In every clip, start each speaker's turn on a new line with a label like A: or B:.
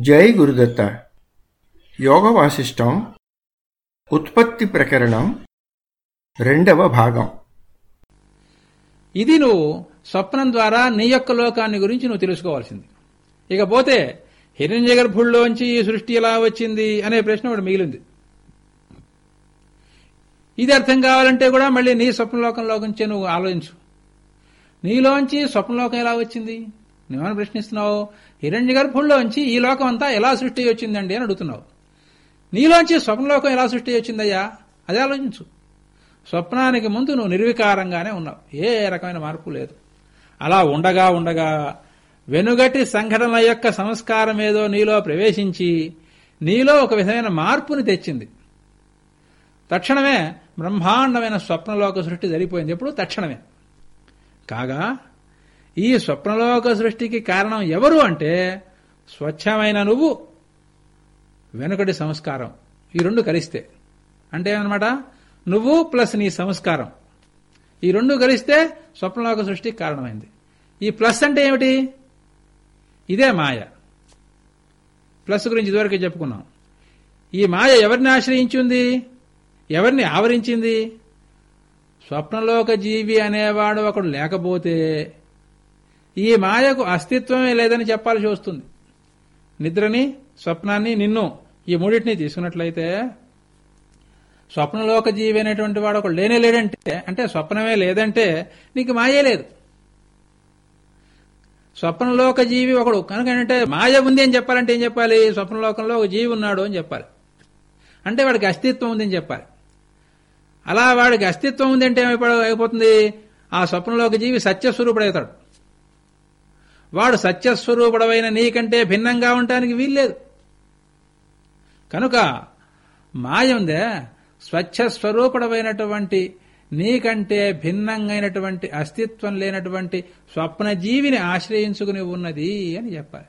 A: జై గురుదత్త. యోగ వాసిష్టం ఉత్పత్తి ప్రకరణం. రెండవ భాగం.
B: ఇది నువ్వు స్వప్నం ద్వారా నీ యొక్క లోకాన్ని గురించి నువ్వు తెలుసుకోవాల్సింది. ఇకపోతే హిరణ్య గర్భుల్లోంచి ఈ సృష్టి ఎలా వచ్చింది అనే ప్రశ్న ఒకటి మిగిలింది. ఇది అర్థం కావాలంటే కూడా మళ్ళీ నీ స్వప్నలోకంలో గురించి నువ్వు ఆలోచించు. నీలోంచి స్వప్నలోకం ఎలా వచ్చింది? నువ్వేమని ప్రశ్నిస్తున్నావు? హిరణ్య గర్భంలోంచి ఈ లోకం అంతా ఎలా సృష్టి వచ్చిందండి అని అడుగుతున్నావు. నీలోంచి స్వప్నలోకం ఎలా సృష్టి వచ్చిందయ్యా? అదే ఆలోచించు. స్వప్నానికి ముందు నువ్వు నిర్వికారంగానే ఉన్నావు. ఏ రకమైన మార్పు లేదు. అలా ఉండగా ఉండగా వెనుగటి సంఘటనల యొక్క సంస్కారం ఏదో నీలో ప్రవేశించి నీలో ఒక విధమైన మార్పుని తెచ్చింది. తక్షణమే బ్రహ్మాండమైన స్వప్నలోక సృష్టి జరిగిపోయింది ఎప్పుడు? తక్షణమే. కాగా ఈ స్వప్నలోక సృష్టికి కారణం ఎవరు అంటే స్వచ్ఛమైన నువ్వు వెనుకటి సంస్కారం. ఈ రెండు కలిస్తే. అంటే ఏమన్నమాట? నువ్వు ప్లస్ నీ సంస్కారం. ఈ రెండు కలిస్తే స్వప్నలోక సృష్టికి కారణమైంది. ఈ ప్లస్ అంటే ఏమిటి? ఇదే మాయ. ప్లస్ గురించి ఇదివరకే చెప్పుకున్నాం. ఈ మాయ ఎవరిని ఆశ్రయించింది? ఎవరిని ఆవరించింది? స్వప్నలోక జీవి అనేవాడు ఒకడు లేకపోతే ఈ మాయకు అస్తిత్వమే లేదని చెప్పాల్సి వస్తుంది. నిద్రని స్వప్నాన్ని నిన్ను ఈ మూడింటిని తీసుకున్నట్లయితే స్వప్నలోక జీవి అనేటువంటి వాడు ఒకడు లేనే లేడంటే అంటే స్వప్నమే లేదంటే నీకు మాయే లేదు. స్వప్నలోక జీవి ఒకడు కనుక ఏంటంటే మాయ ఉంది అని చెప్పాలంటే ఏం చెప్పాలి? స్వప్నలోకంలో ఒక జీవి ఉన్నాడు అని చెప్పాలి. అంటే వాడికి అస్తిత్వం ఉంది అని చెప్పాలి. అలా వాడికి అస్తిత్వం ఉంది అంటే ఏమైపోతుంది అయిపోతుంది? ఆ స్వప్నలోక జీవి సత్యస్వరూపుడవుతాడు వాడు సత్యస్వరూపుడమైన నీకంటే భిన్నంగా ఉండటానికి వీల్లేదు. కనుక మాయందే స్వచ్ఛస్వరూపుడమైనటువంటి స్వచ్ఛ నీకంటే భిన్నంగైనటువంటి అస్తిత్వం లేనటువంటి స్వప్న జీవిని ఆశ్రయించుకుని ఉన్నది అని చెప్పాలి.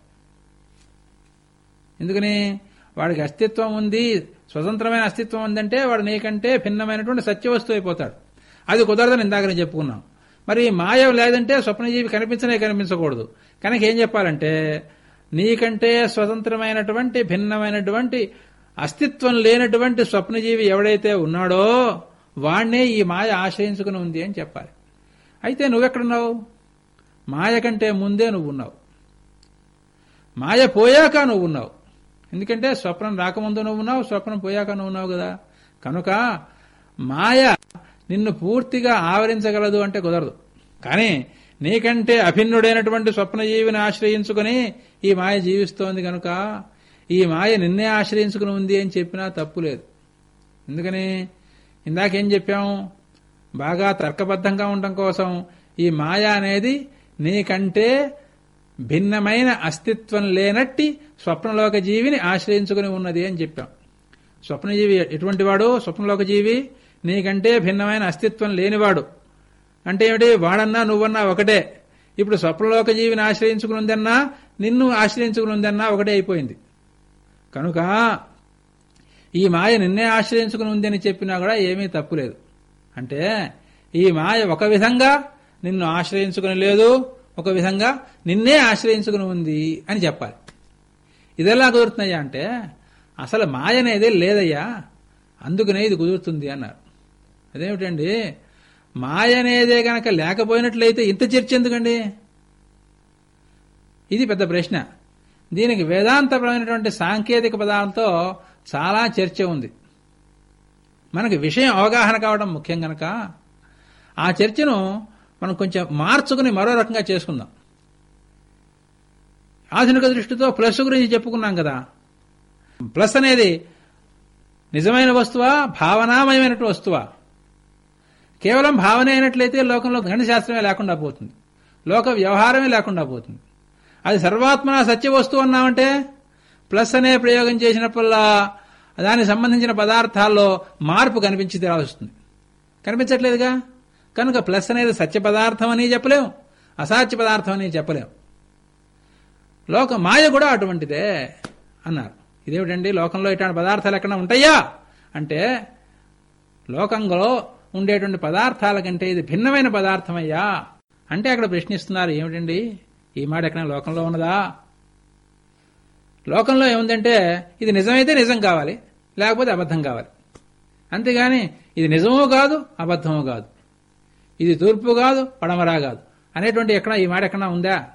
B: ఎందుకని? వాడికి అస్తిత్వం ఉంది స్వతంత్రమైన అస్తిత్వం ఉందంటే వాడు నీకంటే భిన్నమైనటువంటి సత్యవస్తువు అయిపోతాడు. అది కుదరదని ఇందాకనే చెప్పుకున్నాం మరి మాయ లేదంటే స్వప్నజీవి కనిపించనే కనిపించకూడదు. కనుక ఏం చెప్పాలంటే నీకంటే స్వతంత్రమైనటువంటి భిన్నమైనటువంటి అస్తిత్వం లేనటువంటి స్వప్నజీవి ఎవడైతే ఉన్నాడో వాణ్ణే ఈ మాయ ఆశ్రయించుకుని ఉంది అని చెప్పాలి. అయితే నువ్వెక్కడున్నావు? మాయ కంటే ముందే నువ్వు ఉన్నావు మాయ పోయాక నువ్వు ఉన్నావు ఎందుకంటే స్వప్నం రాకముందు నువ్వు ఉన్నావు స్వప్నం పోయాక నువ్వు ఉన్నావు కదా. కనుక మాయ నిన్ను పూర్తిగా ఆవరించగలదు అంటే కుదరదు. కానీ నీకంటే అభిన్నుడైనటువంటి స్వప్నజీవిని ఆశ్రయించుకుని ఈ మాయ జీవిస్తోంది కనుక ఈ మాయ నిన్నే ఆశ్రయించుకుని ఉంది అని చెప్పినా తప్పు లేదు. ఎందుకని? ఇందాకేం చెప్పాం? బాగా తర్కబద్ధంగా ఉండటం కోసం ఈ మాయ అనేది నీకంటే భిన్నమైన అస్తిత్వం లేనట్టి స్వప్నలోక జీవిని ఆశ్రయించుకుని ఉన్నది అని చెప్పాం. స్వప్నజీవి ఎటువంటి వాడు? స్వప్నలోక జీవి నీకంటే భిన్నమైన అస్తిత్వం లేనివాడు. అంటే ఏమిటి? వాడన్నా నువ్వన్నా ఒకటే. ఇప్పుడు స్వప్నలోక జీవిని ఆశ్రయించుకుని ఉందన్నా నిన్ను ఆశ్రయించుకుని ఉందన్నా ఒకటే అయిపోయింది. కనుక ఈ మాయ నిన్నే ఆశ్రయించుకుని ఉందని చెప్పినా కూడా ఏమీ తప్పులేదు అంటే ఈ మాయ ఒక విధంగా నిన్ను ఆశ్రయించుకుని లేదు ఒక విధంగా నిన్నే ఆశ్రయించుకుని ఉంది అని చెప్పాలి. ఇదెలా కుదురుతున్నాయా అంటే అసలు మాయ అనేది లేదయ్యా అందుకనే ఇది కుదురుతుంది అన్నారు. అదేమిటండి? మాయ అనేదే గనక లేకపోయినట్లయితే ఇంత చర్చ ఎందుకండి? ఇది పెద్ద ప్రశ్న. దీనికి వేదాంతపరమైనటువంటి సాంకేతిక పదాలతో చాలా చర్చ ఉంది. మనకి విషయం అవగాహన కావడం ముఖ్యం గనక. ఆ చర్చను మనం కొంచెం మార్చుకుని మరో రకంగా చేసుకుందాం. ఆధునిక దృష్టితో ప్లస్ గురించి చెప్పుకున్నాం కదా. ప్లస్ అనేది నిజమైన వస్తువా? భావనామయమైనటువంటి వస్తువా? కేవలం భావన అయినట్లయితే లోకంలో గణితశాస్త్రమే లేకుండా పోతుంది. లోక వ్యవహారమే లేకుండా పోతుంది. అది సర్వాత్మన సత్య వస్తువు అన్నామంటే ప్లస్ అనే ప్రయోగం చేసినప్పుడల్లా దానికి సంబంధించిన పదార్థాల్లో మార్పు కనిపించి వస్తుంది కనిపించట్లేదుగా? కనుక ప్లస్ అనేది సత్య పదార్థం అని చెప్పలేం అసాధ్య పదార్థం అని చెప్పలేం లోక మాయ కూడా అటువంటిదే అన్నారు. ఇదేమిటండి? లోకంలో ఇటువంటి పదార్థాలు ఎక్కడ ఉంటాయా? అంటే లోకంలో ఉండేటువంటి పదార్థాల కంటే ఇది భిన్నమైన పదార్థమయ్యా అంటే అక్కడ ప్రశ్నిస్తున్నారు ఏమిటండి? ఈ మాట ఎక్కడ లోకంలో ఉన్నదా? లోకంలో ఏముందంటే ఇది నిజమైతే నిజం కావాలి లేకపోతే అబద్ధం కావాలి. అంతేగాని ఇది నిజమో కాదు అబద్ధమో కాదు. ఇది తూర్పు కాదు పడమరా కాదు. అనేటువంటి ఎక్కడ ఈ మాట ఎక్కడా ఉందా?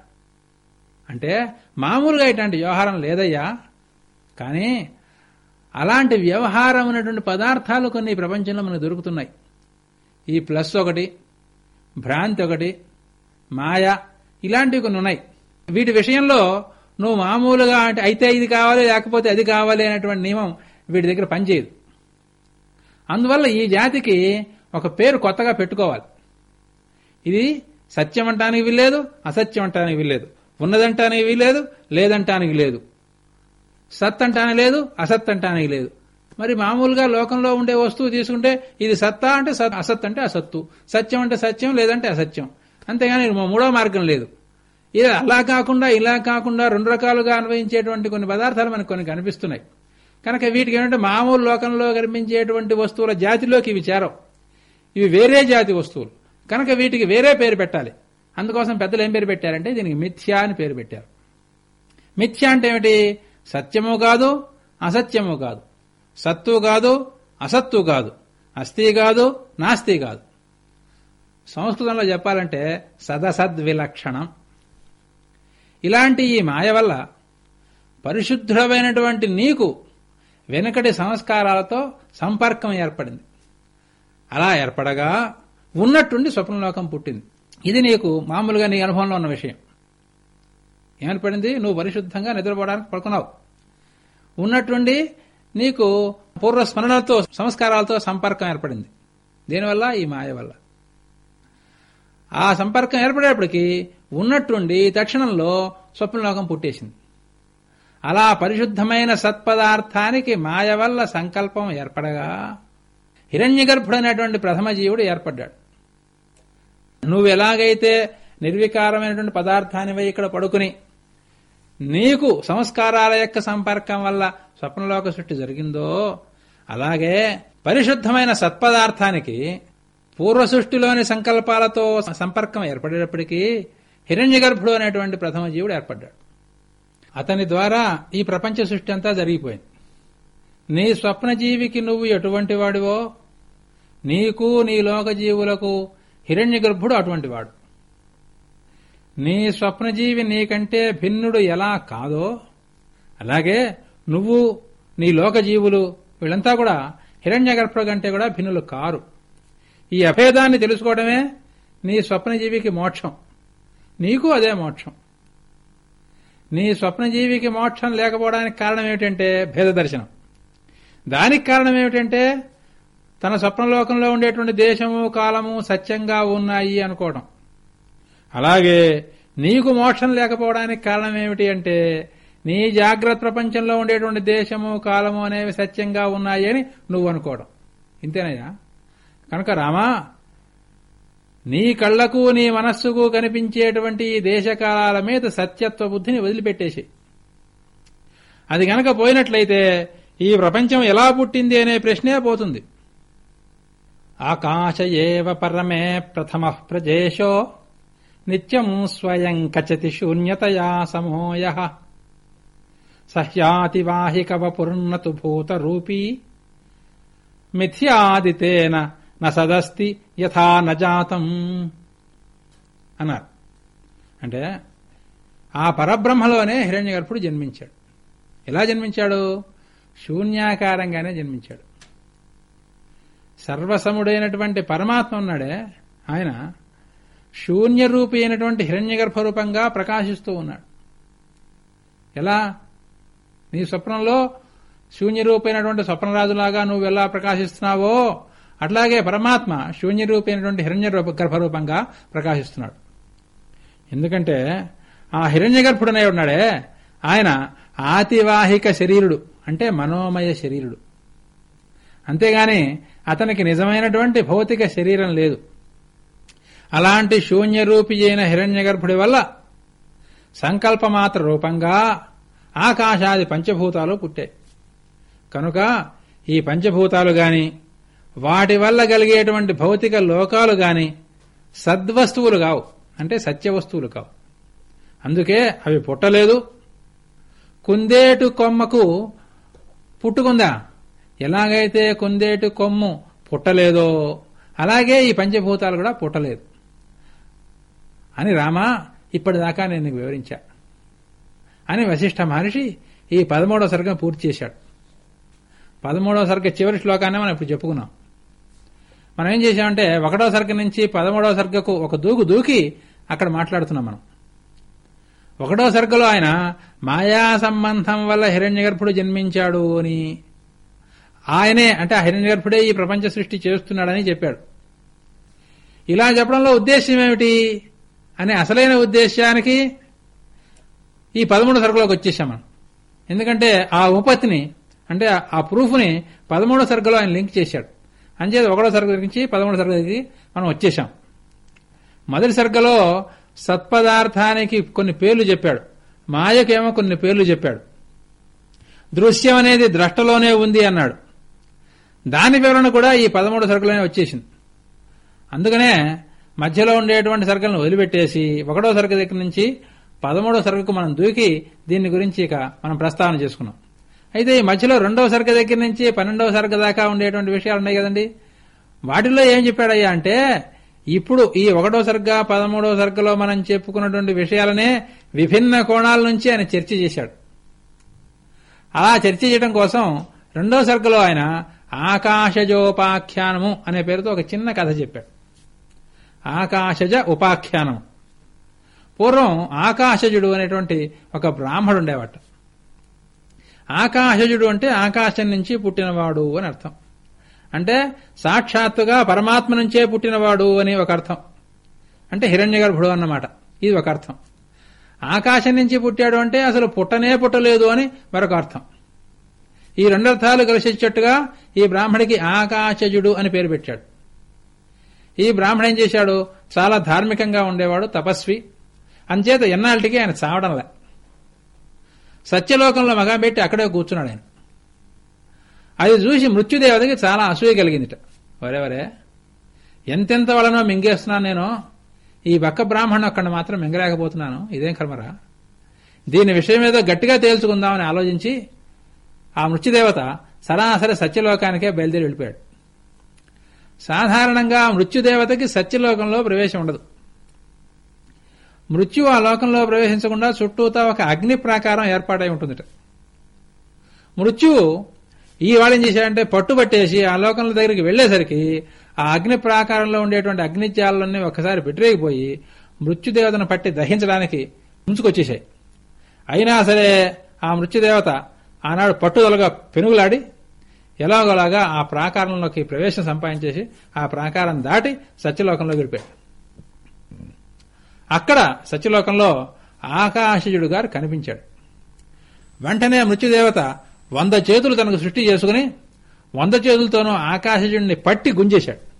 B: అంటే మామూలుగా ఇటువంటి వ్యవహారం లేదయ్యా. కానీ అలాంటి వ్యవహారం ఉన్నటువంటి పదార్థాలు కొన్ని ప్రపంచంలో మనకు దొరుకుతున్నాయి. ఈ ప్లస్ ఒకటి భ్రాంతి ఒకటి మాయ ఇలాంటివి కొన్ని ఉన్నాయి. వీటి విషయంలో నువ్వు మామూలుగా అంటే అయితే ఇది కావాలి లేకపోతే అది కావాలి అనేటువంటి నియమం వీటి దగ్గర పనిచేయదు. అందువల్ల ఈ జాతికి ఒక పేరు కొత్తగా పెట్టుకోవాలి. ఇది సత్యం అంటానికి వీల్లేదు అసత్యం అంటానికి వీల్లేదు. ఉన్నదంటానికి వీల్లేదు లేదంటానికి లేదు. సత్ అంటానికి లేదు అసత్ అంటానికి లేదు. మరి మామూలుగా లోకంలో ఉండే వస్తువు తీసుకుంటే ఇది సత్తా అంటే సత్ అసత్ అంటే అసత్తు. సత్యం అంటే సత్యం లేదంటే అసత్యం. అంతేగాని మూడో మార్గం లేదు. ఇది అలా కాకుండా ఇలా కాకుండా రెండు రకాలుగా అన్వయించేటువంటి కొన్ని పదార్థాలు మనకు కొన్ని కనిపిస్తున్నాయి. కనుక వీటికి ఏంటంటే మామూలు లోకంలో కనిపించేటువంటి వస్తువుల జాతిలోకి ఇవి చేరవు. ఇవి వేరే జాతి వస్తువులు. కనుక వీటికి వేరే పేరు పెట్టాలి. అందుకోసం పెద్దలు ఏం పేరు పెట్టారంటే దీనికి మిథ్యా అని పేరు పెట్టారు. మిథ్య అంటే ఏమిటి? సత్యము కాదు అసత్యము కాదు. సత్తు కాదు అసత్తు కాదు. అస్థి కాదు నాస్తి కాదు. సంస్కృతంలో చెప్పాలంటే సదసద్విలక్షణం. ఇలాంటి ఈ మాయ వల్ల పరిశుద్ధమైనటువంటి నీకు వెనుకటి సంస్కారాలతో సంపర్కం ఏర్పడింది. అలా ఏర్పడగా ఉన్నట్టుండి స్వప్నలోకం పుట్టింది. ఇది నీకు మామూలుగా నీ అనుభవంలో ఉన్న విషయం. ఏర్పడింది నువ్వు పరిశుద్ధంగా నిద్రపోవడానికి పడుకున్నావు. ఉన్నట్టుండి నీకు పూర్వస్మరణలతో సంస్కారాలతో సంపర్కం ఏర్పడింది. దీనివల్ల ఈ మాయ వల్ల. ఆ సంపర్కం ఏర్పడేప్పటికీ ఉన్నట్టుండి తక్షణంలో స్వప్నలోకం పుట్టేసింది. అలా పరిశుద్ధమైన సత్పదార్థానికి మాయ వల్ల సంకల్పం ఏర్పడగా హిరణ్యగర్భుడైనటువంటి ప్రథమ జీవుడు ఏర్పడ్డాడు. నువ్వు ఎలాగైతే నిర్వికారమైనటువంటి పదార్థానివై ఇక్కడ పడుకుని నీకు సంస్కారాల యొక్క సంపర్కం వల్ల స్వప్నలోక సృష్టి జరిగిందో అలాగే పరిశుద్ధమైన సత్పదార్థానికి పూర్వ సృష్టిలోని సంకల్పాలతో సంపర్కం ఏర్పడేటప్పటికీ హిరణ్యగర్భుడు అనేటువంటి ప్రథమ జీవుడు ఏర్పడ్డాడు. అతని ద్వారా ఈ ప్రపంచ సృష్టి అంతా జరిగిపోయింది. నీ స్వప్నజీవికి నువ్వు ఎటువంటి వాడివో నీకు నీ లోకజీవులకు హిరణ్య గర్భుడు అటువంటి వాడు. నీ స్వప్నజీవి నీకంటే భిన్నుడు ఎలా కాదో అలాగే నువ్వు నీ లోకజీవులు వీళ్ళంతా కూడా హిరణ్యగర్భుడు కంటే కూడా భిన్నులు కారు. ఈ అభేదాన్ని తెలుసుకోవడమే నీ స్వప్నజీవికి మోక్షం. నీకు అదే మోక్షం. నీ స్వప్నజీవికి మోక్షం లేకపోవడానికి కారణం ఏమిటంటే భేద దర్శనం. దానికి కారణం ఏమిటంటే తన స్వప్నలోకంలో ఉండేటువంటి దేశము కాలము సత్యంగా ఉన్నాయి అనుకోవడం. అలాగే నీకు మోక్షం లేకపోవడానికి కారణం ఏమిటి అంటే నీ జాగ్రత్త ప్రపంచంలో ఉండేటువంటి దేశము కాలము అనేవి సత్యంగా ఉన్నాయి అని నువ్వు అనుకోవడం. ఇంతేనయ్యా? కనుక రామా నీ కళ్ళకు నీ మనస్సుకు కనిపించేటువంటి దేశకాలాల మీద సత్యత్వ బుద్ధిని వదిలిపెట్టేసి అది గనక పోయినట్లయితే ఈ ప్రపంచం ఎలా పుట్టింది అనే ప్రశ్నే పోతుంది. ఆకాశ ఏవ పరమే ప్రథమ ప్రజేశో నిత్యం స్వయం కచతి శూన్యతయా సమోయ సహ్యాతివాహిక వపుర్నతు భూతరూపీ. మిథ్యాదితేన న సదస్తి యథా నజాతం అన్నారు. అంటే ఆ పరబ్రహ్మలోనే హిరణ్యగర్భుడు జన్మించాడు. ఎలా జన్మించాడు? శూన్యాకారంగానే జన్మించాడు. సర్వసముడైనటువంటి పరమాత్మ ఉన్నాడే. ఆయన శూన్యరూపి అయినటువంటి హిరణ్యగర్భ రూపంగా ప్రకాశిస్తూ ఉన్నాడు. ఎలా? నీ స్వప్నంలో శూన్యరూపైనటువంటి స్వప్నరాజులాగా నువ్వు ఎలా ప్రకాశిస్తున్నావో అట్లాగే పరమాత్మ శూన్యరూపైనటువంటి హిరణ్య గర్భరూపంగా ప్రకాశిస్తున్నాడు. ఎందుకంటే ఆ హిరణ్య గర్భుడనే ఉన్నాడే. ఆయన ఆతివాహిక శరీరుడు అంటే మనోమయ శరీరుడు. అంతేగాని అతనికి నిజమైనటువంటి భౌతిక శరీరం లేదు. అలాంటి శూన్యరూపి అయిన హిరణ్య గర్భుడి వల్ల సంకల్పమాత్ర రూపంగా ఆకాశాది పంచభూతాలు పుట్టాయి కనుక ఈ పంచభూతాలు గాని వాటి వల్ల కలిగేటువంటి భౌతిక లోకాలు గాని సద్వస్తువులు కావు. అంటే సత్యవస్తువులు కావు. అందుకే అవి పుట్టలేదు. కుందేటు కొమ్మకు పుట్టుకుందా? ఎలాగైతే కుందేటు కొమ్ము పుట్టలేదో అలాగే ఈ పంచభూతాలు కూడా పుట్టలేదు. అని రామా ఇప్పటిదాకా నేను నీకు వివరించా. అని వశిష్ఠ మహర్షి ఈ పదమూడవ సర్గం పూర్తి చేశాడు. పదమూడవ సర్గ చివరి శ్లోకాన్ని మనం ఇప్పుడు చెప్పుకున్నాం. మనం ఏం చేశామంటే ఒకటో సర్గ నుంచి పదమూడవ సర్గకు ఒక దూకు దూకి అక్కడ మాట్లాడుతున్నాం మనం. ఒకటో సర్గలో ఆయన మాయా సంబంధం వల్ల హిరణ్యగర్భుడు జన్మించాడు అని. ఆయనే అంటే ఆ హిరణ్యగర్భుడే ఈ ప్రపంచ సృష్టి చేస్తున్నాడని చెప్పాడు. ఇలా చెప్పడంలో ఉద్దేశం ఏమిటి? అనే అసలైన ఉద్దేశానికి ఈ పదమూడు సరుకులోకి వచ్చేసాం మనం. ఎందుకంటే ఆ ఉపపత్తిని అంటే ఆ ప్రూఫ్ని పదమూడో సరుకులో ఆయన లింక్ చేశాడు. అంచేది ఒకటో సరుకు నుంచి పదమూడో సరుకులకి మనం వచ్చేసాం. మొదటి సరుకులో సత్పదార్థానికి కొన్ని పేర్లు చెప్పాడు. మాయకేమో కొన్ని పేర్లు చెప్పాడు. దృశ్యం అనేది ద్రష్టలోనే ఉంది అన్నాడు. దాని వివరణ కూడా ఈ పదమూడు సరుకులోనే వచ్చేసింది. అందుకనే మధ్యలో ఉండేటువంటి సరుకులను వదిలిపెట్టేసి ఒకటో సరుకు దగ్గర నుంచి పదమూడో సరుకు మనం దూకి దీని గురించి ఇక మనం ప్రస్తావన చేసుకున్నాం. అయితే ఈ మధ్యలో రెండవ సరుకు దగ్గర నుంచి పన్నెండవ సరుకు దాకా ఉండేటువంటి విషయాలు ఉన్నాయి కదండి. వాటిలో ఏం చెప్పాడయ్యా అంటే ఇప్పుడు ఈ ఒకటో సరుగ్గా పదమూడవ సరుకులో మనం చెప్పుకున్నటువంటి విషయాలనే విభిన్న కోణాల నుంచి ఆయన చర్చ చేశాడు. అలా చర్చ చేయడం కోసం రెండో సరుకులో ఆయన ఆకాశజోపాఖ్యానము అనే పేరుతో ఒక చిన్న కథ చెప్పాడు. ఆకాశజ ఉపాఖ్యానం. పూర్వం ఆకాశజుడు అనేటువంటి ఒక బ్రాహ్మడు ఉండేవాట ఆకాశజుడు అంటే ఆకాశం నుంచి పుట్టినవాడు అని అర్థం. అంటే సాక్షాత్తుగా పరమాత్మ నుంచే పుట్టినవాడు అని ఒక అర్థం. అంటే హిరణ్యగర్భుడు అన్నమాట. ఇది ఒక అర్థం. ఆకాశం నుంచి పుట్టాడు అంటే అసలు పుట్టనే పుట్టలేదు అని మరొక అర్థం. ఈ రెండర్థాలు కలిసిచ్చేట్టుగా ఈ బ్రాహ్మడికి ఆకాశజుడు అని పేరు పెట్టాడు. ఈ బ్రాహ్మణ ఏం చేశాడు? చాలా ధార్మికంగా ఉండేవాడు తపస్వి. అంచేత ఎన్నాళ్ళకి ఆయన చావడంలే. సత్యలోకంలో మగం పెట్టి అక్కడే కూర్చున్నాడు ఆయన. అది చూసి మృత్యుదేవతకి చాలా అసూయ కలిగిందిట. వరే వరే ఎంతెంత వలనో మింగేస్తున్నాను నేను. ఈ బక్క బ్రాహ్మణు అక్కడ మాత్రం మింగలేకపోతున్నాను. ఇదేం కర్మరా? దీని విషయం ఏదో గట్టిగా తేల్చుకుందామని ఆలోచించి ఆ మృత్యుదేవత సరాసరి సత్యలోకానికే బయలుదేరి వెళ్ళిపోయాడు. సాధారణంగా మృత్యుదేవతకి సత్యలోకంలో ప్రవేశం ఉండదు. మృత్యు ఆ లోకంలో ప్రవేశించకుండా చుట్టూతా ఒక అగ్ని ప్రాకారం ఏర్పాటై ఉంటుందిట. మృత్యువు ఈ వాడు ఏం చేశాడంటే పట్టుబట్టేసి ఆ లోకంలో దగ్గరికి వెళ్ళేసరికి ఆ అగ్ని ప్రాకారంలో ఉండేటువంటి అగ్నిత్యాలన్నీ ఒకసారి పెట్టిరేగిపోయి మృత్యుదేవతను పట్టి దహించడానికి ముంచుకొచ్చేశాయి. అయినా సరే ఆ మృత్యుదేవత ఆనాడు పట్టుదలగా పెనుగులాడి ఎలాగోలాగా ఆ ప్రాకారంలోకి ప్రవేశం సంపాదించేసి ఆ ప్రాకారం దాటి సత్యలోకంలో గడిపాడు అక్కడ సత్యలోకంలో ఆకాశజుడు గారు కనిపించాడు. వెంటనే మృత్యుదేవత వంద చేతులు తనకు సృష్టి చేసుకుని వంద చేతులతోనూ ఆకాశజుడిని పట్టి గుంజేశాడు.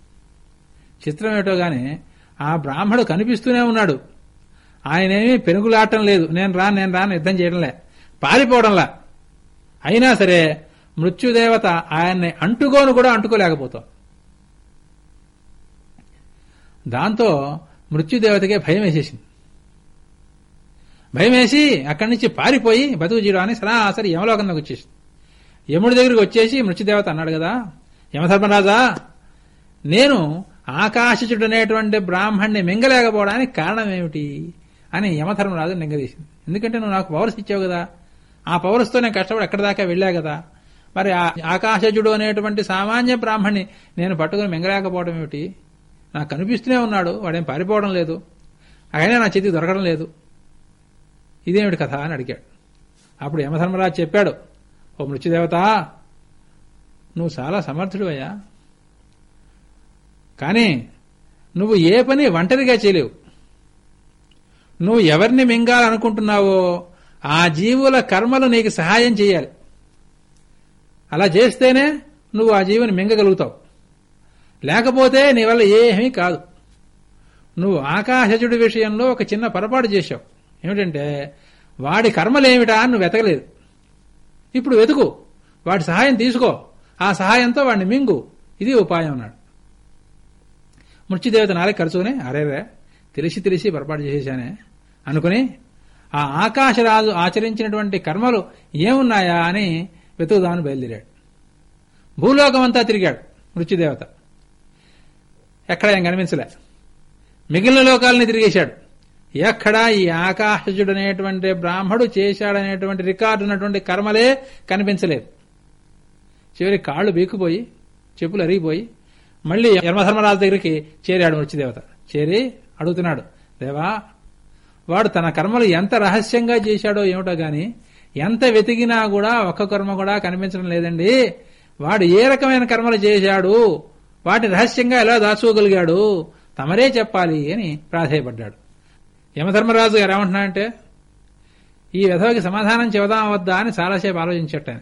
B: చిత్రం ఏటో గాని ఆ బ్రాహ్మడు కనిపిస్తూనే ఉన్నాడు. ఆయనేమీ పెనుగులాటం లేదు. నేను రాను నేను రాను యుద్ధం చేయడంలే. పారిపోవడంలా. అయినా సరే మృత్యుదేవత ఆయన్ని అంటుకోను కూడా అంటుకోలేకపోతాం. దాంతో మృత్యుదేవతకే భయం వేసేసింది. భయం వేసి అక్కడి నుంచి పారిపోయి బతుకు జీవని సరాసరి యమలోకంలోకి వచ్చేసింది. యముడి దగ్గరికి వచ్చేసి మృత్యుదేవత అన్నాడు కదా యమధర్మరాజా నేను ఆకాశచుడు అనేటువంటి బ్రాహ్మణ్ణి మింగలేకపోవడానికి కారణం ఏమిటి అని యమధర్మరాజు నింగదీసింది. ఎందుకంటే నువ్వు నాకు పవర్స్ ఇచ్చావు కదా ఆ పవర్స్తో నేను కష్టపడి ఎక్కడి దాకా వెళ్ళా కదా మరి ఆ ఆకాశజుడు అనేటువంటి సామాన్య బ్రాహ్మణ్ణి నేను పట్టుకుని మింగలేకపోవడం ఏమిటి? నాకు కనిపిస్తూనే ఉన్నాడు వాడేం పారిపోవడం లేదు అయినా నా చేతికి దొరకడం లేదు. ఇదేమిటి కథ అని అడిగాడు. అప్పుడు యమధర్మరాజు చెప్పాడు ఓ మృత్యుదేవత నువ్వు చాలా సమర్థుడు అయ్యా కానీ నువ్వు ఏ పని ఒంటరిగా చేయలేవు. నువ్వు ఎవరిని మింగాలనుకుంటున్నావో ఆ జీవుల కర్మలు నీకు సహాయం చేయాలి. అలా చేస్తేనే నువ్వు ఆ జీవిని మింగగలుగుతావు. లేకపోతే నీ వల్ల ఏమీ కాదు. నువ్వు ఆకాశజుడి విషయంలో ఒక చిన్న పొరపాటు చేశావు. ఏమిటంటే వాడి కర్మలేమిటా అని నువ్వు వెతకలేదు. ఇప్పుడు వెతుకు. వాడి సహాయం తీసుకో. ఆ సహాయంతో వాడిని మింగు. ఇది ఉపాయం అన్నాడు. మృత్యుదేవత నాలుగు ఖర్చుకుని అరేరే తెలిసి తెలిసి పొరపాటు చేశానే అనుకుని ఆ ఆకాశరాజు ఆచరించినటువంటి కర్మలు ఏమున్నాయా అని వెతుకుదామని బయలుదేరాడు. భూలోకమంతా తిరిగాడు మృత్యుదేవత. ఎక్కడ ఏం కనిపించలే. మిగిలిన లోకాలని తిరిగేశాడు. ఎక్కడా ఈ ఆకాశజుడు అనేటువంటి బ్రాహ్మడు చేశాడనేటువంటి రికార్డు ఉన్నటువంటి కర్మలే కనిపించలేదు. చివరి కాళ్ళు బీక్కుపోయి చెప్పులు అరిగిపోయి మళ్ళీ యమధర్మరాజు దగ్గరికి చేరాడు మృత్యుదేవత. చేరి అడుగుతున్నాడు దేవా వాడు తన కర్మలు ఎంత రహస్యంగా చేశాడో ఏమిటో గాని ఎంత వెతికినా కూడా ఒక్క కర్మ కూడా కనిపించడం లేదండి. వాడు ఏ రకమైన కర్మలు చేశాడు వాటి రహస్యంగా ఎలా దాచుకోగలిగాడు తమరే చెప్పాలి అని ప్రాధేయపడ్డాడు. యమధర్మరాజు గారు ఏమంటున్నాడంటే ఈ విధవకి సమాధానం చెబుదాం వద్దా అని చాలాసేపు ఆలోచించట్టాను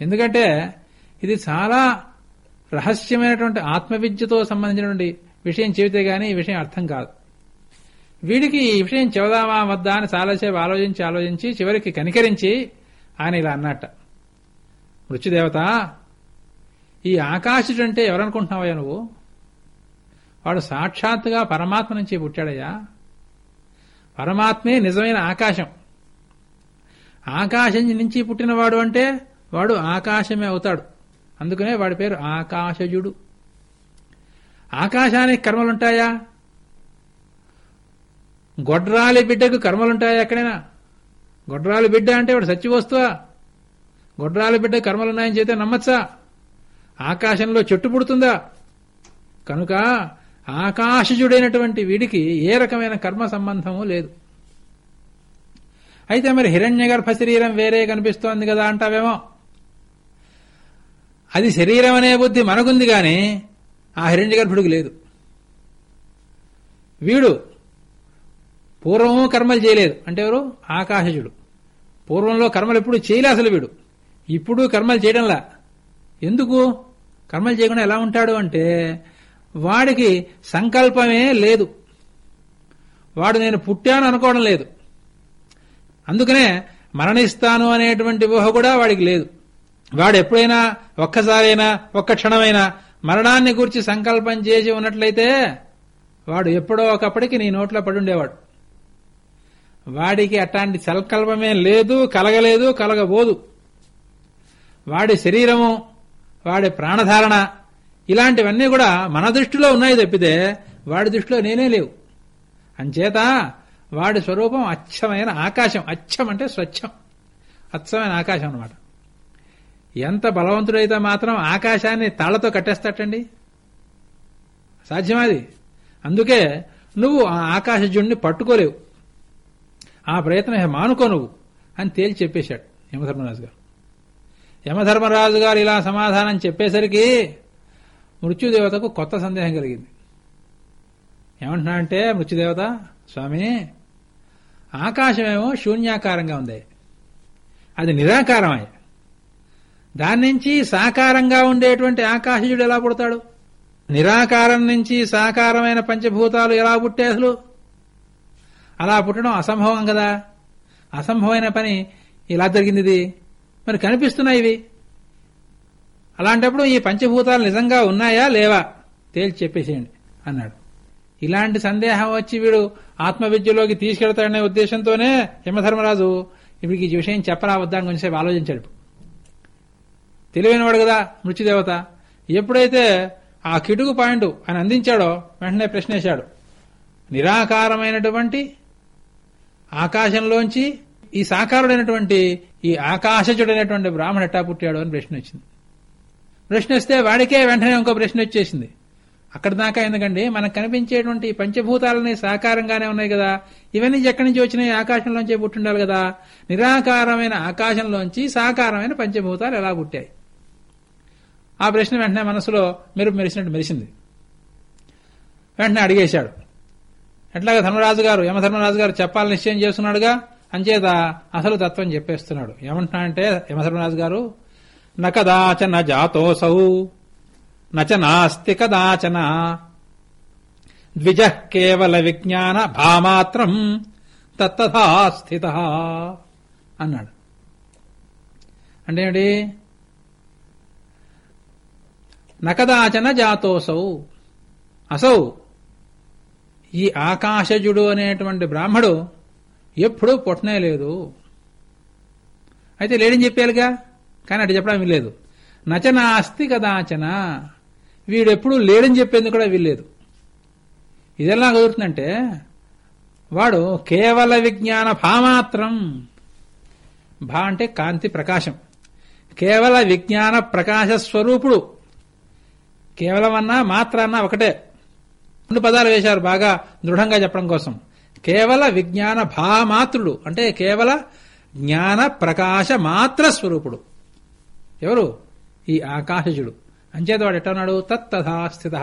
B: ఎందుకంటే ఇది చాలా రహస్యమైనటువంటి ఆత్మవిద్యతో సంబంధించినటువంటి విషయం చెబితే గానీ ఈ విషయం అర్థం కాదు. వీడికి ఈ విషయం చెబుదామా వద్దా అని చాలాసేపు ఆలోచించి ఆలోచించి చివరికి కనికరించి ఆయన ఇలా అన్నట్ట. మృత్యుదేవత ఈ ఆకాశుడు అంటే ఎవరనుకుంటున్నావయ్యా నువ్వు? వాడు సాక్షాత్తుగా పరమాత్మ నుంచి పుట్టాడయ్యా. పరమాత్మే నిజమైన ఆకాశం. ఆకాశం నుంచి పుట్టినవాడు అంటే వాడు ఆకాశమే అవుతాడు. అందుకనే వాడి పేరు ఆకాశజుడు. ఆకాశానికి కర్మలుంటాయా? గొడ్రాలి బిడ్డకు కర్మలుంటాయా ఎక్కడైనా? గొడ్రాలి బిడ్డ అంటే వాడు సచ్చి వస్తువా గొడ్రాలి బిడ్డ కర్మలున్నాయని చేతే నమ్మచ్చా? ఆకాశంలో చెట్టు పుడుతుందా? కనుక ఆకాశజుడైనటువంటి వీడికి ఏ రకమైన కర్మ సంబంధము లేదు. అయితే మరి హిరణ్య గర్భ శరీరం వేరే కనిపిస్తోంది కదా అంటావేమో? అది శరీరం అనే బుద్ధి మనకుంది గాని ఆ హిరణ్య గర్భుడికి లేదు. వీడు పూర్వము కర్మలు చేయలేదు. అంటే ఎవరు? ఆకాశజుడు. పూర్వంలో కర్మలు ఎప్పుడు చేయలే అసలు వీడు. ఇప్పుడు కర్మలు చేయడంలా. ఎందుకు? కర్మలు చేయకుండా ఎలా ఉంటాడు అంటే వాడికి సంకల్పమే లేదు. వాడు నేను పుట్టాను అనుకోవడం లేదు. అందుకనే మరణిస్తాను అనేటువంటి ఊహ కూడా వాడికి లేదు. వాడు ఎప్పుడైనా ఒక్కసారైనా ఒక్క క్షణమైనా మరణాన్ని గురించి సంకల్పం చేసి ఉన్నట్లయితే వాడు ఎప్పుడో ఒకప్పటికి నీ నోట్లో పడుండేవాడు వాడికి అట్లాంటి సంకల్పమే లేదు కలగలేదు కలగబోదు. వాడి శరీరము వాడి ప్రాణధారణ ఇలాంటివన్నీ కూడా మన దృష్టిలో ఉన్నాయి తప్పితే వాడి దృష్టిలో నేనే లేవు. అంచేత వాడి స్వరూపం అచ్చమైన ఆకాశం. అచ్చం అంటే స్వచ్ఛం. అచ్చమైన ఆకాశం అన్నమాట. ఎంత బలవంతుడైతే మాత్రం ఆకాశాన్ని తాళ్ళతో కట్టేస్తాటండి సాధ్యమాది అందుకే నువ్వు ఆ ఆకాశజుడిని పట్టుకోలేవు. ఆ ప్రయత్నం మానుకో నువ్వు అని తేల్చి చెప్పేశాడు యమధర్మరాజు గారు. యమధర్మరాజు గారు ఇలా సమాధానం చెప్పేసరికి మృత్యుదేవతకు కొత్త సందేహం కలిగింది. ఏమంటున్నా అంటే మృత్యుదేవత స్వామి ఆకాశమేమో శూన్యాకారంగా ఉంది. అది నిరాకారమే. దాని నుంచి సాకారంగా ఉండేటువంటి ఆకాశజుడు ఎలా పుడతాడు? నిరాకారం నుంచి సాకారమైన పంచభూతాలు ఎలా పుట్టే అసలు? అలా పుట్టడం అసంభవం కదా? అసంభవమైన పని ఇలా జరిగింది ఇది మరి కనిపిస్తున్నాయి ఇవి. అలాంటప్పుడు ఈ పంచభూతాలు నిజంగా ఉన్నాయా లేవా? తేల్చి చెప్పేసేయండి అన్నాడు. ఇలాంటి సందేహం వచ్చి వీడు ఆత్మవిద్యలోకి తీసుకెళ్తాడనే ఉద్దేశంతోనే యమధర్మరాజు వీడికి ఈ విషయం చెప్పరా వద్దా అని కొంచెంసేపు ఆలోచించాడు. తెలివైనవాడు కదా మృత్యుదేవత. ఎప్పుడైతే ఆ కిటుకు పాయింట్ ఆయన అందించాడో వెంటనే ప్రశ్నేశాడు. నిరాకారమైనటువంటి ఆకాశంలోంచి ఈ సాకారుడైనటువంటి ఈ ఆకాశజుడైనటువంటి బ్రాహ్మణ ఎట్టా పుట్టాడు అని ప్రశ్న వచ్చింది. ప్రశ్న వస్తే వాడికే వెంటనే ఇంకో ప్రశ్న వచ్చేసింది. అక్కడ దాకా ఎందుకండి? మనకు కనిపించేటువంటి పంచభూతాలని సాకారంగానే ఉన్నాయి కదా. ఇవన్నీ ఎక్కడి నుంచి వచ్చినాయి? ఆకాశంలోంచే పుట్టిండాలి కదా. నిరాకారమైన ఆకాశంలోంచి సాకారమైన పంచభూతాలు ఎలా పుట్టాయి? ఆ ప్రశ్న వెంటనే మనసులో మెరుపు మెరిసినట్టు మెరిసింది. వెంటనే అడిగేశాడు. ఎట్లాగా ధర్మరాజు గారు యమధర్మరాజు గారు చెప్పాలని నిశ్చయం చేస్తున్నాడుగా? అంచేత అసలు తత్వం చెప్పేస్తున్నాడు. ఏమంటున్నాడంటే యమధర్మరాజు గారు నకదాచన జాతోసౌ నచ నాస్తి కదాచన ద్విజ కేవల విజ్ఞాన భామాత్రం తత్తథా స్థిత అన్నాడు. అంటే ఏమిటి? నకదాచన జాతోసౌ అసౌ ఈ ఆకాశజుడు అనేటువంటి బ్రాహ్మడు ఎప్పుడూ పుట్టనే లేదు. అయితే లేడని చెప్పేయాలిగా? కానీ అటు చెప్పడం వీల్లేదు నచన అస్తి కదాచన. వీడెప్పుడు లేడని చెప్పేందుకు కూడా వీల్లేదు ఇదెలా కుదురుతుందంటే వాడు కేవల విజ్ఞాన భామాత్రం భా అంటే కాంతి ప్రకాశం. కేవల విజ్ఞాన ప్రకాశ స్వరూపుడు. కేవలం అన్నా మాత్ర అన్నా ఒకటే. రెండు పదాలు వేశారు బాగా దృఢంగా చెప్పడం కోసం. కేవల విజ్ఞాన భామాతృడు అంటే కేవల జ్ఞాన ప్రకాశ మాత్ర స్వరూపుడు. ఎవరు? ఈ ఆకాశజుడు. అంచేత వాడు ఎట్టన్నాడు ఉన్నాడు? తత్తథా స్థిత.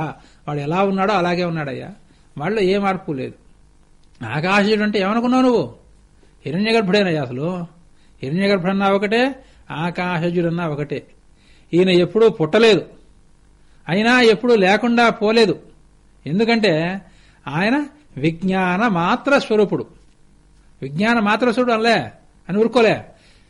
B: వాడు ఎలా ఉన్నాడో అలాగే ఉన్నాడయ్యా. వాళ్ళు ఏ మార్పు లేదు. ఆకాశజుడు అంటే ఏమనుకున్నావు నువ్వు? హిరణ్యగర్భుడేనయ్యా అసలు. హిరణ్యగర్భుడన్నా ఒకటే ఆకాశజుడన్నా ఒకటే. ఈయన ఎప్పుడూ పుట్టలేదు. అయినా ఎప్పుడూ లేకుండా పోలేదు. ఎందుకంటే ఆయన విజ్ఞాన మాత్ర స్వరూపుడు. విజ్ఞాన మాత్ర స్వరూపుడు అనలే అని ఊరుకోలే.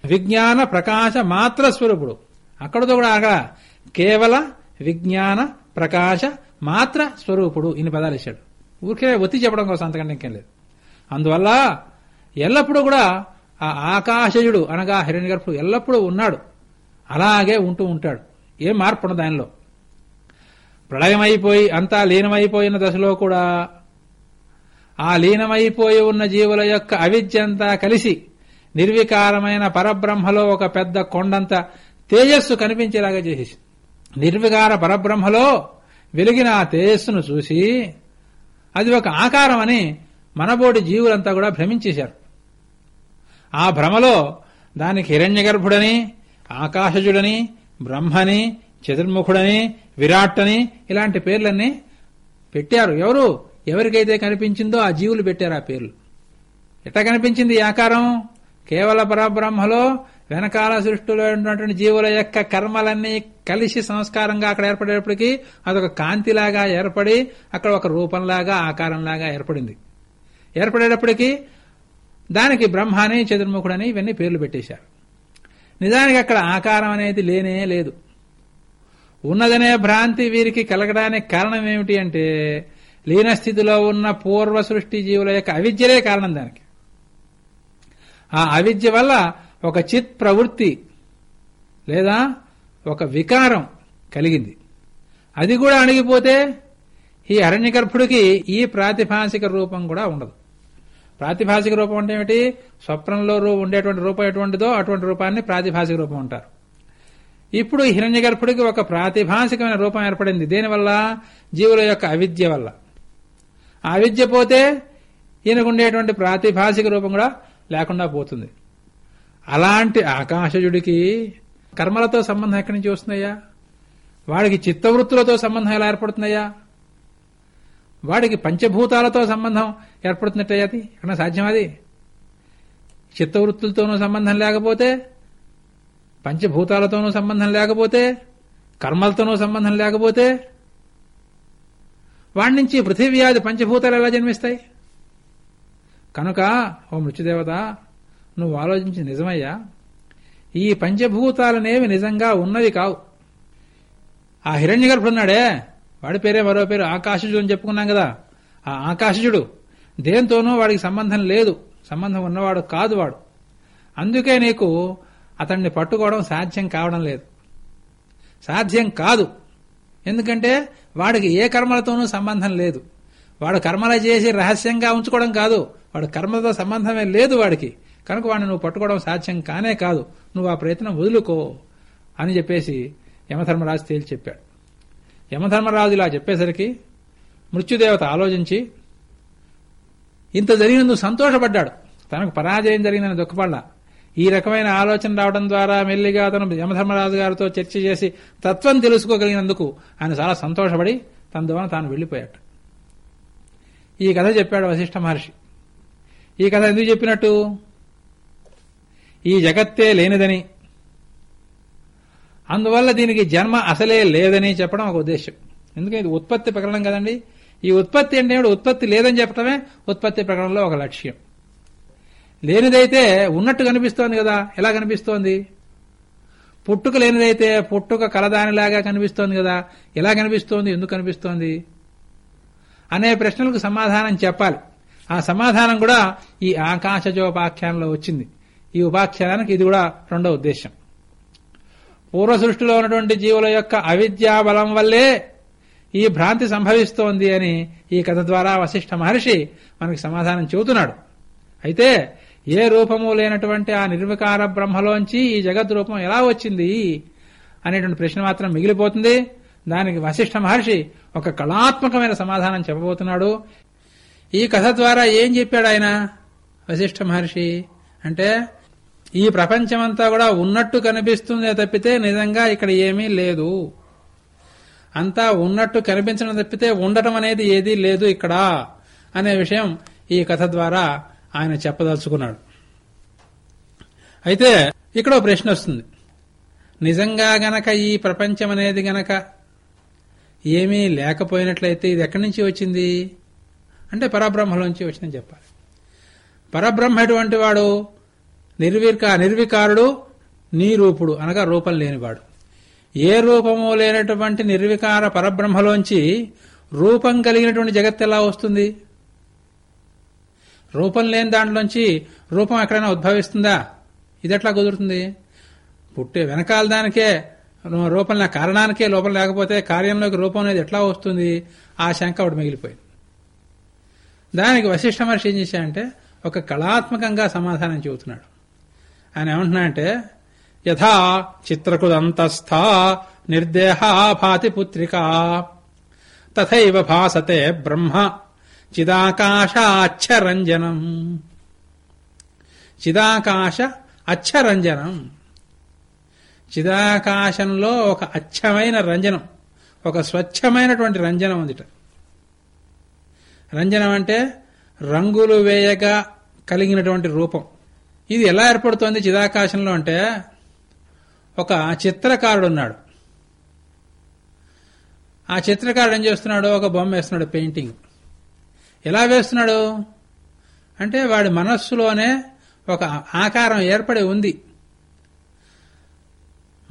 B: విజ్ఞాన ప్రకాశ మాత్ర స్వరూపుడు. అక్కడతో కూడా అక్కడ కేవల విజ్ఞాన ప్రకాశ మాత్ర స్వరూపుడు ఇన్ని పదాలు ఇచ్చాడు. ఊరికే ఒత్తి చెప్పడం కోసం అంతకంటే ఇంకేం లేదు. అందువల్ల ఎల్లప్పుడూ కూడా ఆ ఆకాశయుడు అనగా హిరణ్యగర్భుడు ఎల్లప్పుడూ ఉన్నాడు. అలాగే ఉంటూ ఉంటాడు. ఏం మార్పు ఉండదు ఆయనలో. ప్రళయమైపోయి అంతా లీనమైపోయిన దశలో కూడా ఆ లీనమైపోయి ఉన్న జీవుల యొక్క అవిద్యంతా కలిసి నిర్వికారమైన పరబ్రహ్మలో ఒక పెద్ద కొండంత తేజస్సు కనిపించేలాగా చేసేసి నిర్వికార పరబ్రహ్మలో వెలిగిన ఆ తేజస్సును చూసి అది ఒక ఆకారం అని మనబోటి జీవులంతా కూడా భ్రమించేశారు. ఆ భ్రమలో దానికి హిరణ్యగర్భుడని ఆకాశజుడని బ్రహ్మని చతుర్ముఖుడని విరాట్ అని ఇలాంటి పేర్లన్నీ పెట్టారు. ఎవరు? ఎవరికైతే కనిపించిందో ఆ జీవులు పెట్టారు ఆ పేర్లు. ఎట్లా కనిపించింది ఈ ఆకారం? కేవల పరబ్రహ్మలో వెనకాల సృష్టిలో ఉన్నటువంటి జీవుల యొక్క కర్మలన్నీ కలిసి సంస్కారంగా అక్కడ ఏర్పడేటప్పటికీ అదొక కాంతిలాగా ఏర్పడి అక్కడ ఒక రూపంలాగా ఆకారంలాగా ఏర్పడింది. ఏర్పడేటప్పటికీ దానికి బ్రహ్మాని చతుర్ముఖుడని ఇవన్నీ పేర్లు పెట్టేశారు. నిజానికి అక్కడ ఆకారం అనేది లేనే లేదు. ఉన్నదనే భ్రాంతి వీరికి కలగడానికి కారణం ఏమిటి అంటే లీన స్థితిలో ఉన్న పూర్వ సృష్టి జీవుల యొక్క అవిద్యలే కారణం దానికి. ఆ అవిద్య వల్ల ఒక చిత్ ప్రవృత్తి లేదా ఒక వికారం కలిగింది. అది కూడా అణిగిపోతే ఈ అరణ్యగర్భుడికి ఈ ప్రాతిభాసిక రూపం కూడా ఉండదు. ప్రాతిభాసిక రూపం అంటే ఏమిటి? స్వప్నంలో ఉండేటువంటి రూపం ఎటువంటిదో అటువంటి రూపాన్ని ప్రాతిభాసిక రూపం అంటారు. ఇప్పుడు హిరణ్య గర్భుడికి ఒక ప్రాతిభాసికమైన రూపం ఏర్పడింది. దేనివల్ల? జీవుల యొక్క అవిద్య వల్ల. అవిద్య పోతే ఈయనకుండేటువంటి ప్రాతిభాసిక రూపం కూడా లేకుండా పోతుంది. అలాంటి ఆకాశజుడికి కర్మలతో సంబంధం ఎక్కడి నుంచి వస్తున్నాయా? వాడికి చిత్తవృత్తులతో సంబంధం ఎలా ఏర్పడుతున్నాయా? వాడికి పంచభూతాలతో సంబంధం ఏర్పడుతున్నట్టయ్యాది ఎక్కడ సాధ్యం అది? చిత్తవృత్తులతోనూ సంబంధం లేకపోతే పంచభూతాలతోనూ సంబంధం లేకపోతే కర్మలతోనూ సంబంధం లేకపోతే వాడి నుంచి పృథివ్యాది పంచభూతాలు ఎలా జన్మిస్తాయి? కనుక ఓ మృత్యుదేవత నువ్వు ఆలోచించి నిజమయ్యా ఈ పంచభూతాలనేవి నిజంగా ఉన్నవి కావు. ఆ హిరణ్య ఉన్నాడే వాడి పేరే మరో పేరు ఆకాశజుడు అని చెప్పుకున్నాం కదా. ఆ ఆకాశజుడు దేంతోనూ వాడికి సంబంధం లేదు. సంబంధం ఉన్నవాడు కాదు వాడు. అందుకే నీకు అతన్ని పట్టుకోవడం సాధ్యం కావడం లేదు. సాధ్యం కాదు. ఎందుకంటే వాడికి ఏ కర్మలతోనూ సంబంధం లేదు. వాడు కర్మలు చేసి రహస్యంగా ఉంచుకోవడం కాదు. వాడు కర్మలతో సంబంధమే లేదు వాడికి. కనుక వాడిని నువ్వు పట్టుకోవడం సాధ్యం కానే కాదు. నువ్వు ఆ ప్రయత్నం వదులుకో అని చెప్పేసి యమధర్మరాజు తేల్చి చెప్పాడు. యమధర్మరాజు ఇలా చెప్పేసరికి మృత్యుదేవత ఆలోచించి ఇంత జరిగినందుకు సంతోషపడ్డాడు. తనకు పరాజయం జరిగిందని దుఃఖపడ్డా. ఈ రకమైన ఆలోచన రావడం ద్వారా మెల్లిగా అతను యమధర్మరాజు గారితో చర్చ చేసి తత్వం తెలుసుకోగలిగినందుకు ఆయన చాలా సంతోషపడి తన ద్వారా తాను వెళ్ళిపోయాడు ఈ కథ చెప్పాడు వశిష్ఠ మహర్షి. ఈ కథ ఎందుకు చెప్పినట్టు? ఈ జగత్తే లేనిదని. అందువల్ల దీనికి జన్మ అసలే లేదని చెప్పడం ఒక ఉద్దేశం ఎందుకంటే ఇది ఉత్పత్తి ప్రకరణం కదండి. ఈ ఉత్పత్తి అంటే ఉత్పత్తి లేదని చెప్పడమే ఉత్పత్తి ప్రకరణంలో ఒక లక్ష్యం. లేనిదైతే ఉన్నట్టు కనిపిస్తోంది కదా ఎలా కనిపిస్తోంది? పుట్టుక లేనిదైతే పుట్టుక కలదానిలాగా కనిపిస్తోంది కదా ఎలా కనిపిస్తోంది ఎందుకు కనిపిస్తోంది? అనే ప్రశ్నలకు సమాధానం చెప్పాలి. ఆ సమాధానం కూడా ఈ ఆకాశజోపాఖ్యానంలో వచ్చింది. ఈ ఉపాఖ్యానానికి ఇది కూడా రెండో ఉద్దేశం. పూర్వ సృష్టిలో ఉన్నటువంటి జీవుల యొక్క అవిద్యా బలం వల్లే ఈ భ్రాంతి సంభవిస్తోంది అని ఈ కథ ద్వారా వశిష్ఠ మహర్షి మనకి సమాధానం చెబుతున్నాడు. అయితే ఏ రూపము లేనటువంటి ఆ నిర్వికార బ్రహ్మలోంచి ఈ జగత్ రూపం ఎలా వచ్చింది అనేటువంటి ప్రశ్న మాత్రం మిగిలిపోతుంది. దానికి వశిష్ఠ మహర్షి ఒక కళాత్మకమైన సమాధానం చెప్పబోతున్నాడు. ఈ కథ ద్వారా ఏం చెప్పాడు ఆయన వశిష్ఠ మహర్షి? అంటే ఈ ప్రపంచమంతా కూడా ఉన్నట్టు కనిపిస్తుందే తప్పితే నిజంగా ఇక్కడ ఏమీ లేదు. అంతా ఉన్నట్టు కనిపించడం తప్పితే ఉండటం అనేది ఏదీ లేదు ఇక్కడ అనే విషయం ఈ కథ ద్వారా ఆయన చెప్పదలుచుకున్నాడు. అయితే ఇక్కడ ప్రశ్న వస్తుంది. నిజంగా గనక ఈ ప్రపంచం అనేది గనక ఏమీ లేకపోయినట్లయితే ఇది ఎక్కడి నుంచి వచ్చింది? అంటే పరబ్రహ్మలోంచి వచ్చిందని చెప్పాలి. పరబ్రహ్మ ఎటువంటి వాడు నిర్విక నిర్వికారుడు నీరూపుడు అనగా రూపం లేనివాడు. ఏ రూపము లేనటువంటి నిర్వికార పరబ్రహ్మలోంచి రూపం కలిగినటువంటి జగత్ ఎలా వస్తుంది? రూపం లేని దాంట్లోంచి రూపం ఎక్కడైనా ఉద్భవిస్తుందా? ఇది ఎట్లా కుదురుతుంది? పుట్టే వెనకాల దానికే రూపం కారణానికే లోపం లేకపోతే కార్యంలోకి రూపం అనేది ఎట్లా వస్తుంది? ఆ శంక ఒకటి మిగిలిపోయింది. దానికి వశిష్ఠ మహర్షి ఏం చేశాడంటే ఒక కళాత్మకంగా సమాధానం చెబుతున్నాడు. ఆయన ఏమంటున్నాడంటే యథా చిత్రకుదంతస్థ నిర్దేహ భాతి పుత్రిక తథైవ భాసతే బ్రహ్మ. చిదాకాశాచ్చరంజనం. చిదాకాశ అచ్చరంజనం. చిదాకాశంలో ఒక అచ్చమైన రంజనం ఒక స్వచ్ఛమైనటువంటి రంజనం ఉందిట. రంజనం అంటే రంగులు వేయగా కలిగినటువంటి రూపం. ఇది ఎలా ఏర్పడుతోంది చిదాకాశంలో అంటే ఒక చిత్రకారుడు ఉన్నాడు ఆ చిత్రకారుడు ఏం చేస్తున్నాడు? ఒక బొమ్మ వేస్తున్నాడు పెయింటింగ్. ఎలా వేస్తున్నాడు? అంటే వాడి మనస్సులోనే ఒక ఆకారం ఏర్పడి ఉంది.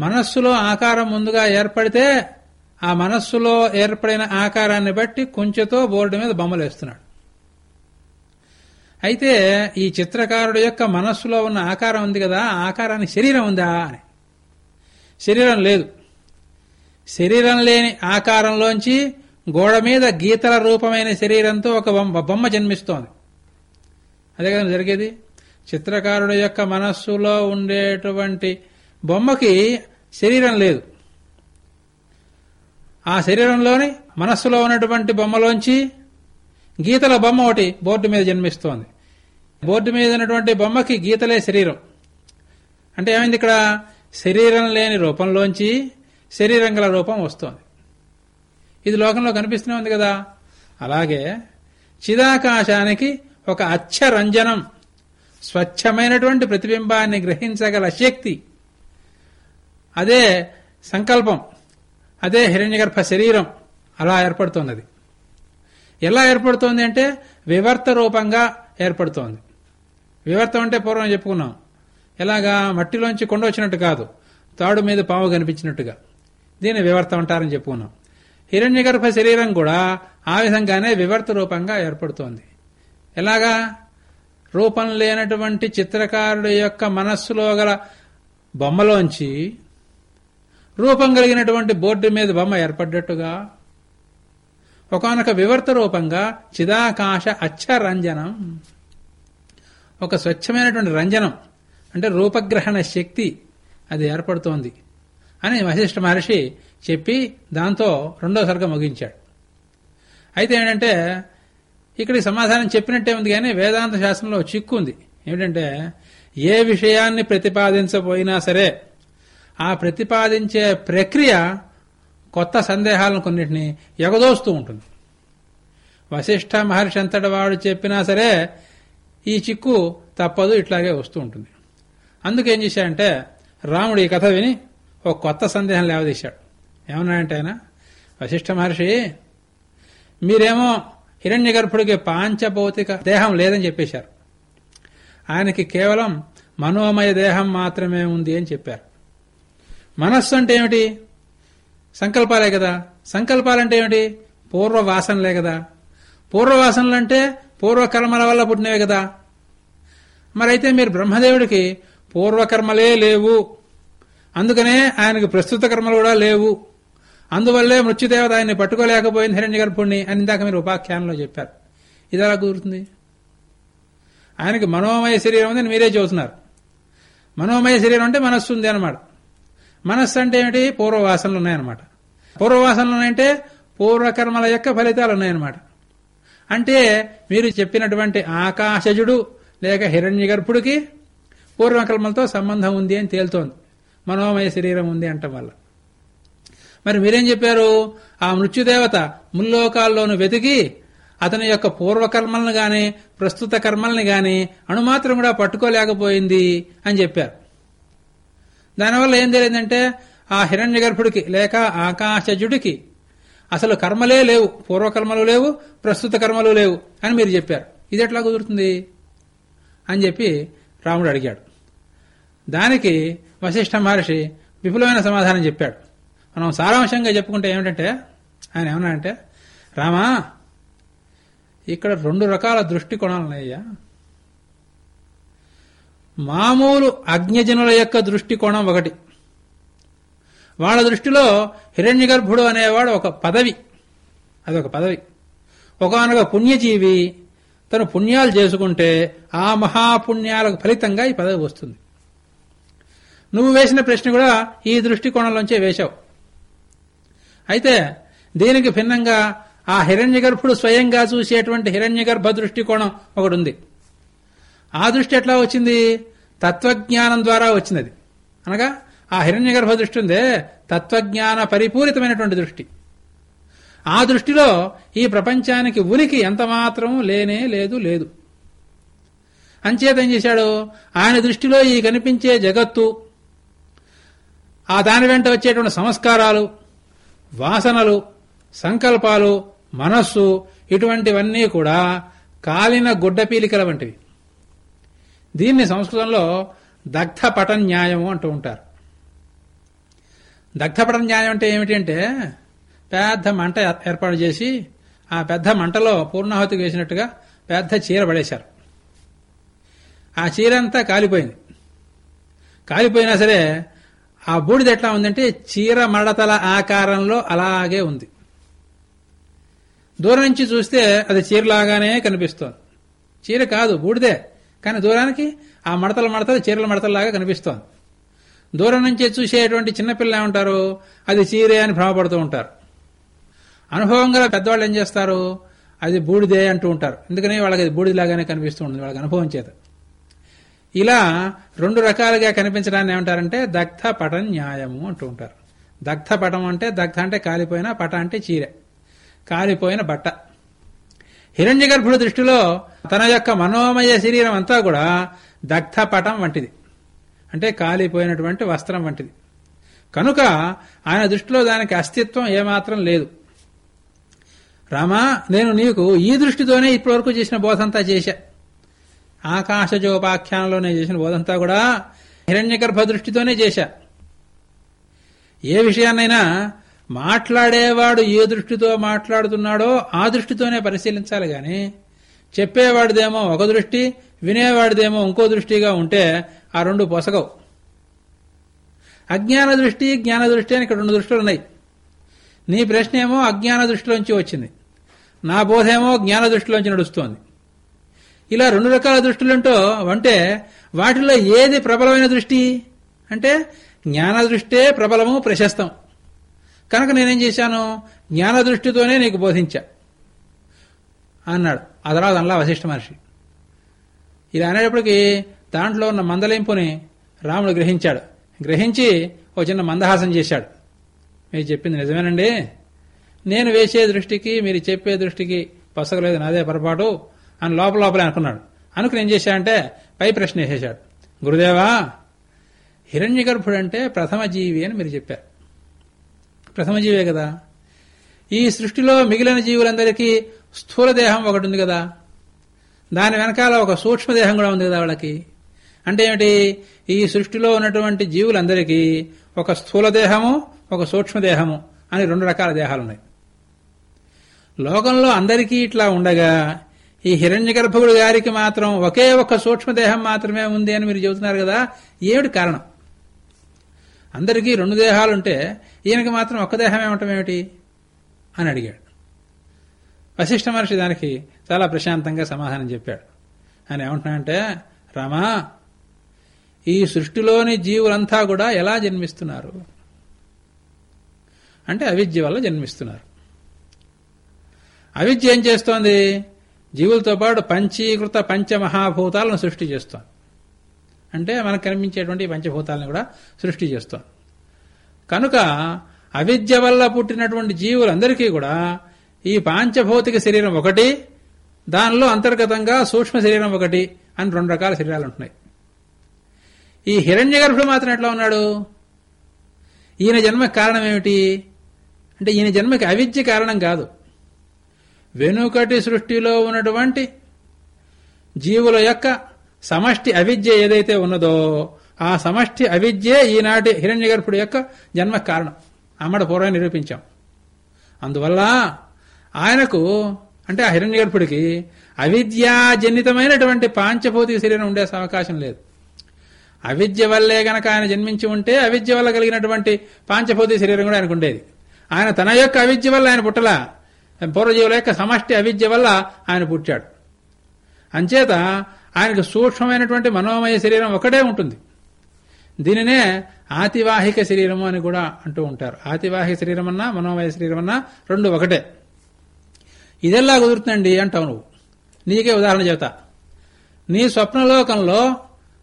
B: మనస్సులో ఆకారం ముందుగా ఏర్పడితే ఆ మనస్సులో ఏర్పడిన ఆకారాన్ని బట్టి కుంచెతో బోర్డు మీద బొమ్మలు వేస్తున్నాడు. అయితే ఈ చిత్రకారుడు యొక్క మనస్సులో ఉన్న ఆకారం ఉంది కదా ఆకారానికి శరీరం ఉందా అని. శరీరం లేదు. శరీరం లేని ఆకారంలోంచి గోడ మీద గీతల రూపమైన శరీరంతో ఒక బొమ్మ బొమ్మ జన్మిస్తోంది. అదే కదా జరిగేది? చిత్రకారుడు యొక్క మనస్సులో ఉండేటువంటి బొమ్మకి శరీరం లేదు. ఆ శరీరంలోని మనస్సులో ఉన్నటువంటి బొమ్మలోంచి గీతల బొమ్మ ఒకటి బోర్డు మీద జన్మిస్తోంది. బోర్డు మీద ఉన్నటువంటి బొమ్మకి గీతలే శరీరం. అంటే ఏమైంది ఇక్కడ? శరీరం లేని రూపంలోంచి శరీరం గల రూపం వస్తోంది. ఇది లోకంలో కనిపిస్తూనే ఉంది కదా. అలాగే చిదాకాశానికి ఒక అచ్చరంజనం స్వచ్ఛమైనటువంటి ప్రతిబింబాన్ని గ్రహించగల శక్తి. అదే సంకల్పం అదే హిరణ్యగర్భ శరీరం అలా ఏర్పడుతున్నది ఎలా ఏర్పడుతోంది అంటే వివర్త రూపంగా ఏర్పడుతోంది. వివర్తం అంటే పూర్వం చెప్పుకున్నాం. ఎలాగా? మట్టిలోంచి కొండ వచ్చినట్టు కాదు. తాడు మీద పాము కనిపించినట్టుగా. దీన్ని వివర్తం అంటారని చెప్పుకున్నాం. హిరణ్యగర్భ శరీరం కూడా ఆ విధంగానే వివర్త రూపంగా ఏర్పడుతోంది. ఎలాగా? రూపం లేనటువంటి చిత్రకారుడి యొక్క మనస్సులో గల బొమ్మలోంచి రూపం కలిగినటువంటి బోర్డు మీద బొమ్మ ఏర్పడ్డట్టుగా ఒకనొక వివర్త రూపంగా చిదాకాశ అచ్చరంజనం ఒక స్వచ్ఛమైనటువంటి రంజనం అంటే రూపగ్రహణ శక్తి అది ఏర్పడుతోంది అని వశిష్ఠ మహర్షి చెప్పి దాంతో రెండో సర్గం ముగించాడు. అయితే ఏంటంటే ఇక్కడ సమాధానం చెప్పినట్టే ఉంది కానీ వేదాంత శాస్త్రంలో చిక్కు ఉంది ఏమిటంటే ఏ విషయాన్ని ప్రతిపాదించబోయినా సరే ఆ ప్రతిపాదించే ప్రక్రియ కొత్త సందేహాలను కొన్నిటిని ఎగదోస్తూ ఉంటుంది. వశిష్ఠ మహర్షి అంతటి వాడు చెప్పినా సరే ఈ చిక్కు తప్పదు ఇట్లాగే వస్తూ ఉంటుంది. అందుకేం చేశాడంటే రాముడు ఈ కథ విని ఒక కొత్త సందేహం లేవదీశాడు. ఏమన్నాడంటే ఆయన వశిష్ఠ మహర్షి మీరేమో హిరణ్య గర్భుడికి పాంచభౌతిక దేహం లేదని చెప్పేశారు. ఆయనకి కేవలం మనోమయ దేహం మాత్రమే ఉంది అని చెప్పారు. మనస్సు అంటే ఏమిటి? సంకల్పాలే కదా. సంకల్పాలంటే ఏమిటి? పూర్వ వాసనలే కదా. పూర్వవాసనలు అంటే పూర్వకర్మల వల్ల పుట్టినవే కదా. మరైతే మీరు బ్రహ్మదేవుడికి పూర్వకర్మలే లేవు. అందుకనే ఆయనకు ప్రస్తుత కర్మలు కూడా లేవు. అందువల్లే మృత్యుదేవత ఆయన్ని పట్టుకోలేకపోయింది హిరణ్య గర్భుణ్ణి అని ఇందాక మీరు ఉపాఖ్యానంలో చెప్పారు. ఇది ఎలా కుదురుతుంది? ఆయనకి మనోమయ శరీరం ఉందని మీరే చూస్తున్నారు మనోమయ శరీరం అంటే మనస్సు ఉంది అనమాట మనస్సు అంటే ఏమిటి? పూర్వవాసనలు ఉన్నాయన్నమాట. పూర్వవాసనలు ఉన్నాయంటే పూర్వకర్మల యొక్క ఫలితాలు ఉన్నాయన్నమాట. అంటే మీరు చెప్పినటువంటి ఆకాశజుడు లేక హిరణ్య గర్భుడికి పూర్వకర్మలతో సంబంధం ఉంది అని తేలుతోంది. మనోమయ శరీరం ఉంది అంటం వల్ల. మరి మీరేం చెప్పారు? ఆ మృత్యుదేవత ముల్లోకాల్లోనూ వెతికి అతని యొక్క పూర్వకర్మలను గాని ప్రస్తుత కర్మల్ని గాని అణుమాత్రం కూడా పట్టుకోలేకపోయింది అని చెప్పారు. దానివల్ల ఏం జరిగిందంటే ఆ హిరణ్య గర్భుడికి లేక ఆకాశజుడికి అసలు కర్మలే లేవు పూర్వకర్మలు లేవు ప్రస్తుత కర్మలు లేవు అని మీరు చెప్పారు. ఇది ఎట్లా కుదురుతుంది? అని చెప్పి రాముడు అడిగాడు. దానికి వశిష్ఠ మహర్షి విపులమైన సమాధానం చెప్పాడు. మనం సారాంశంగా చెప్పుకుంటే ఏమిటంటే ఆయన ఏమన్నా అంటే రామా ఇక్కడ రెండు రకాల దృష్టికోణాలు ఉన్నాయ్యా మామూలు అజ్ఞజనుల యొక్క దృష్టికోణం ఒకటి. వాళ్ళ దృష్టిలో హిరణ్య గర్భుడు అనేవాడు ఒక పదవి. అదొక పదవి. ఒకనొక పుణ్యజీవి తను పుణ్యాలు చేసుకుంటే ఆ మహాపుణ్యాలకు ఫలితంగా ఈ పదవి వస్తుంది. నువ్వు వేసిన ప్రశ్న కూడా ఈ దృష్టికోణంలోంచే వేశావు. అయితే దీనికి భిన్నంగా ఆ హిరణ్య గర్భుడు స్వయంగా చూసేటువంటి హిరణ్య గర్భ దృష్టికోణం ఒకటి ఉంది ఆ దృష్టి ఎట్లా వచ్చింది? తత్వజ్ఞానం ద్వారా వచ్చినది. అనగా ఆ హిరణ్య గర్భ దృష్టి ఉందే తత్వజ్ఞాన పరిపూరితమైనటువంటి దృష్టి. ఆ దృష్టిలో ఈ ప్రపంచానికి ఉనికి ఎంత మాత్రం లేనే లేదు లేదు. అంచేత ఏం చేశాడు? ఆయన దృష్టిలో ఈ కనిపించే జగత్తు ఆ దాని వెంట వచ్చేటువంటి సంస్కారాలు వాసనలు సంకల్పాలు మనస్సు ఇటువంటివన్నీ కూడా కాలిన గుడ్డపీలికల వంటివి. దీన్ని సంస్కృతంలో దగ్ధపట న్యాయము అంటూ ఉంటారు. దగ్ధపట న్యాయం అంటే ఏమిటి అంటే పెద్ద మంట ఏర్పాటు చేసి ఆ పెద్ద మంటలో పూర్ణాహుతికి వేసినట్టుగా పెద్ద చీర పడేశారు. ఆ చీర అంతా కాలిపోయింది. కాలిపోయినా సరే ఆ బూడిద ఎట్లా ఉందంటే చీర మడతల ఆకారంలో అలాగే ఉంది. దూరం నుంచి చూస్తే అది చీరలాగానే కనిపిస్తోంది. చీర కాదు బూడిదే. కానీ దూరానికి ఆ మడతల మడతలు చీరల మడతలలాగా కనిపిస్తోంది. దూరం నుంచి చూసేటువంటి చిన్నపిల్లలు ఏమంటారు? అది చీరే అని భ్రమపడుతూ ఉంటారు. అనుభవం గల పెద్దవాళ్ళు ఏం చేస్తారు? అది బూడిదే అంటూ ఉంటారు. ఎందుకని? వాళ్ళకి అది బూడిదలాగానే కనిపిస్తూ ఉంటుంది. వాళ్ళకి అనుభవం చేత. ఇలా రెండు రకాలుగా కనిపించడాన్ని ఏమంటారంటే దగ్ధ పట న్యాయము అంటూ ఉంటారు. దగ్ధ పటం అంటే దగ్ధ అంటే కాలిపోయిన పట అంటే చీర. కాలిపోయిన బట్ట. హిరణ్య గర్భుడి దృష్టిలో తన యొక్క మనోమయ శరీరం అంతా కూడా దగ్ధ పటం వంటిది. అంటే కాలిపోయినటువంటి వస్త్రం వంటిది. కనుక ఆయన దృష్టిలో దానికి అస్తిత్వం ఏమాత్రం లేదు. రామా నేను నీకు ఈ దృష్టితోనే ఇప్పటివరకు చేసిన బోధంతా చేశా. ఆకాశజోపాఖ్యానంలో నేను చేసిన బోధంతా కూడా హిరణ్యగర్భ దృష్టితోనే చేశా. ఏ విషయాన్నైనా మాట్లాడేవాడు ఏ దృష్టితో మాట్లాడుతున్నాడో ఆ దృష్టితోనే పరిశీలించాలి గాని చెప్పేవాడిదేమో ఒక దృష్టి వినేవాడిదేమో ఇంకో దృష్టిగా ఉంటే ఆ రెండు పొసగవు. అజ్ఞాన దృష్టి జ్ఞాన దృష్టి అని ఇక్కడ రెండు దృష్టిలు ఉన్నాయి. నీ ప్రశ్న ఏమో అజ్ఞాన దృష్టిలోంచి వచ్చింది. నా బోధేమో జ్ఞాన దృష్టిలోంచి నడుస్తోంది. ఇలా రెండు రకాల దృష్టిలుంటో అంటే వాటిలో ఏది ప్రబలమైన దృష్టి? అంటే జ్ఞాన దృష్టే ప్రబలము ప్రశస్తం. కనుక నేనేం చేశాను? జ్ఞాన దృష్టితోనే నీకు బోధించా. అన్నాడు. ఆ తర్వాత అల్లా వశిష్ఠ మహర్షి. ఇలా అనేటప్పటికీ దాంట్లో ఉన్న మందలింపుని రాముడు గ్రహించాడు. గ్రహించి ఓ చిన్న మందహాసం చేశాడు. మీరు చెప్పింది నిజమేనండి. నేను వేసే దృష్టికి మీరు చెప్పే దృష్టికి పసగలేదు నాదే పొరపాటు. అని లోపల లోపలే అనుకున్నాడు. అనుకుని ఏం చేశాడంటే పై ప్రశ్న వేసేశాడు. గురుదేవా హిరణ్య గర్భుడు అంటే ప్రథమ జీవి అని మీరు చెప్పారు. ప్రథమ జీవే కదా. ఈ సృష్టిలో మిగిలిన జీవులందరికీ స్థూల దేహం ఒకటి ఉంది కదా. దాని వెనకాల ఒక సూక్ష్మదేహం కూడా ఉంది కదా వాళ్ళకి. అంటే ఏమిటి? ఈ సృష్టిలో ఉన్నటువంటి జీవులందరికీ ఒక స్థూల దేహము ఒక సూక్ష్మదేహము అని రెండు రకాల దేహాలు ఉన్నాయి. లోకంలో అందరికీ ఇట్లా ఉండగా ఈ హిరణ్య గర్భగుడు గారికి మాత్రం ఒకే ఒక్క సూక్ష్మదేహం మాత్రమే ఉంది అని మీరు చెబుతున్నారు కదా ఏమిటి కారణం? అందరికీ రెండు దేహాలుంటే ఈయనకి మాత్రం ఒక్క దేహం ఏమటం ఏమిటి? అని అడిగాడు. వశిష్ఠ మహర్షి దానికి చాలా ప్రశాంతంగా సమాధానం చెప్పాడు. ఆయన ఏమంటున్నాడంటే రామా ఈ సృష్టిలోని జీవులంతా కూడా ఎలా జన్మిస్తున్నారు? అంటే అవిద్య వల్ల జన్మిస్తున్నారు. అవిద్య ఏం చేస్తోంది? జీవులతో పాటు పంచీకృత పంచమహాభూతాలను సృష్టి చేస్తాం అంటే మనకు కనిపించేటువంటి పంచభూతాలను కూడా సృష్టి చేస్తాం కనుక అవిద్య వల్ల పుట్టినటువంటి జీవులందరికీ కూడా ఈ పాంచభౌతిక శరీరం ఒకటి దానిలో అంతర్గతంగా సూక్ష్మ శరీరం ఒకటి అని రెండు రకాల శరీరాలు ఉంటున్నాయి. ఈ హిరణ్య గర్భుడు మాత్రం ఎట్లా ఉన్నాడు? ఈయన జన్మకి కారణం ఏమిటి? అంటే ఈయన జన్మకి అవిద్య కారణం కాదు. వెనుకటి సృష్టిలో ఉన్నటువంటి జీవుల యొక్క సమష్టి అవిద్య ఏదైతే ఉన్నదో ఆ సమష్టి అవిద్యే ఈనాటి హిరణ్య గర్భుడు యొక్క జన్మ కారణం అమ్మడ పూర్వం నిరూపించాం. అందువల్ల ఆయనకు అంటే ఆ హిరణ్య గర్భుడికి అవిద్యాజనితమైనటువంటి పాంచభౌతిక శరీరం ఉండే అవకాశం లేదు. అవిద్య వల్లే గనక ఆయన జన్మించి ఉంటే అవిద్య వల్ల కలిగినటువంటి పాంచభౌతిక శరీరం కూడా ఆయనకు ఉండేది. ఆయన తన యొక్క అవిద్య వల్ల ఆయన పుట్టలా. పూర్వజీవుల యొక్క సమష్టి అవిద్య వల్ల ఆయన పుట్టాడు. అంచేత ఆయనకు సూక్ష్మమైనటువంటి మనోమయ శరీరం ఒకటే ఉంటుంది. దీనినే ఆతివాహిక శరీరము అని కూడా అంటూ ఉంటారు. ఆతివాహిక శరీరం అన్నా మనోమయ శరీరం అన్నా రెండు ఒకటే. ఇదెల్లా కుదురుతుందండి అంటావు నువ్వు? నీకే ఉదాహరణ చెబుతా. నీ స్వప్నలోకంలో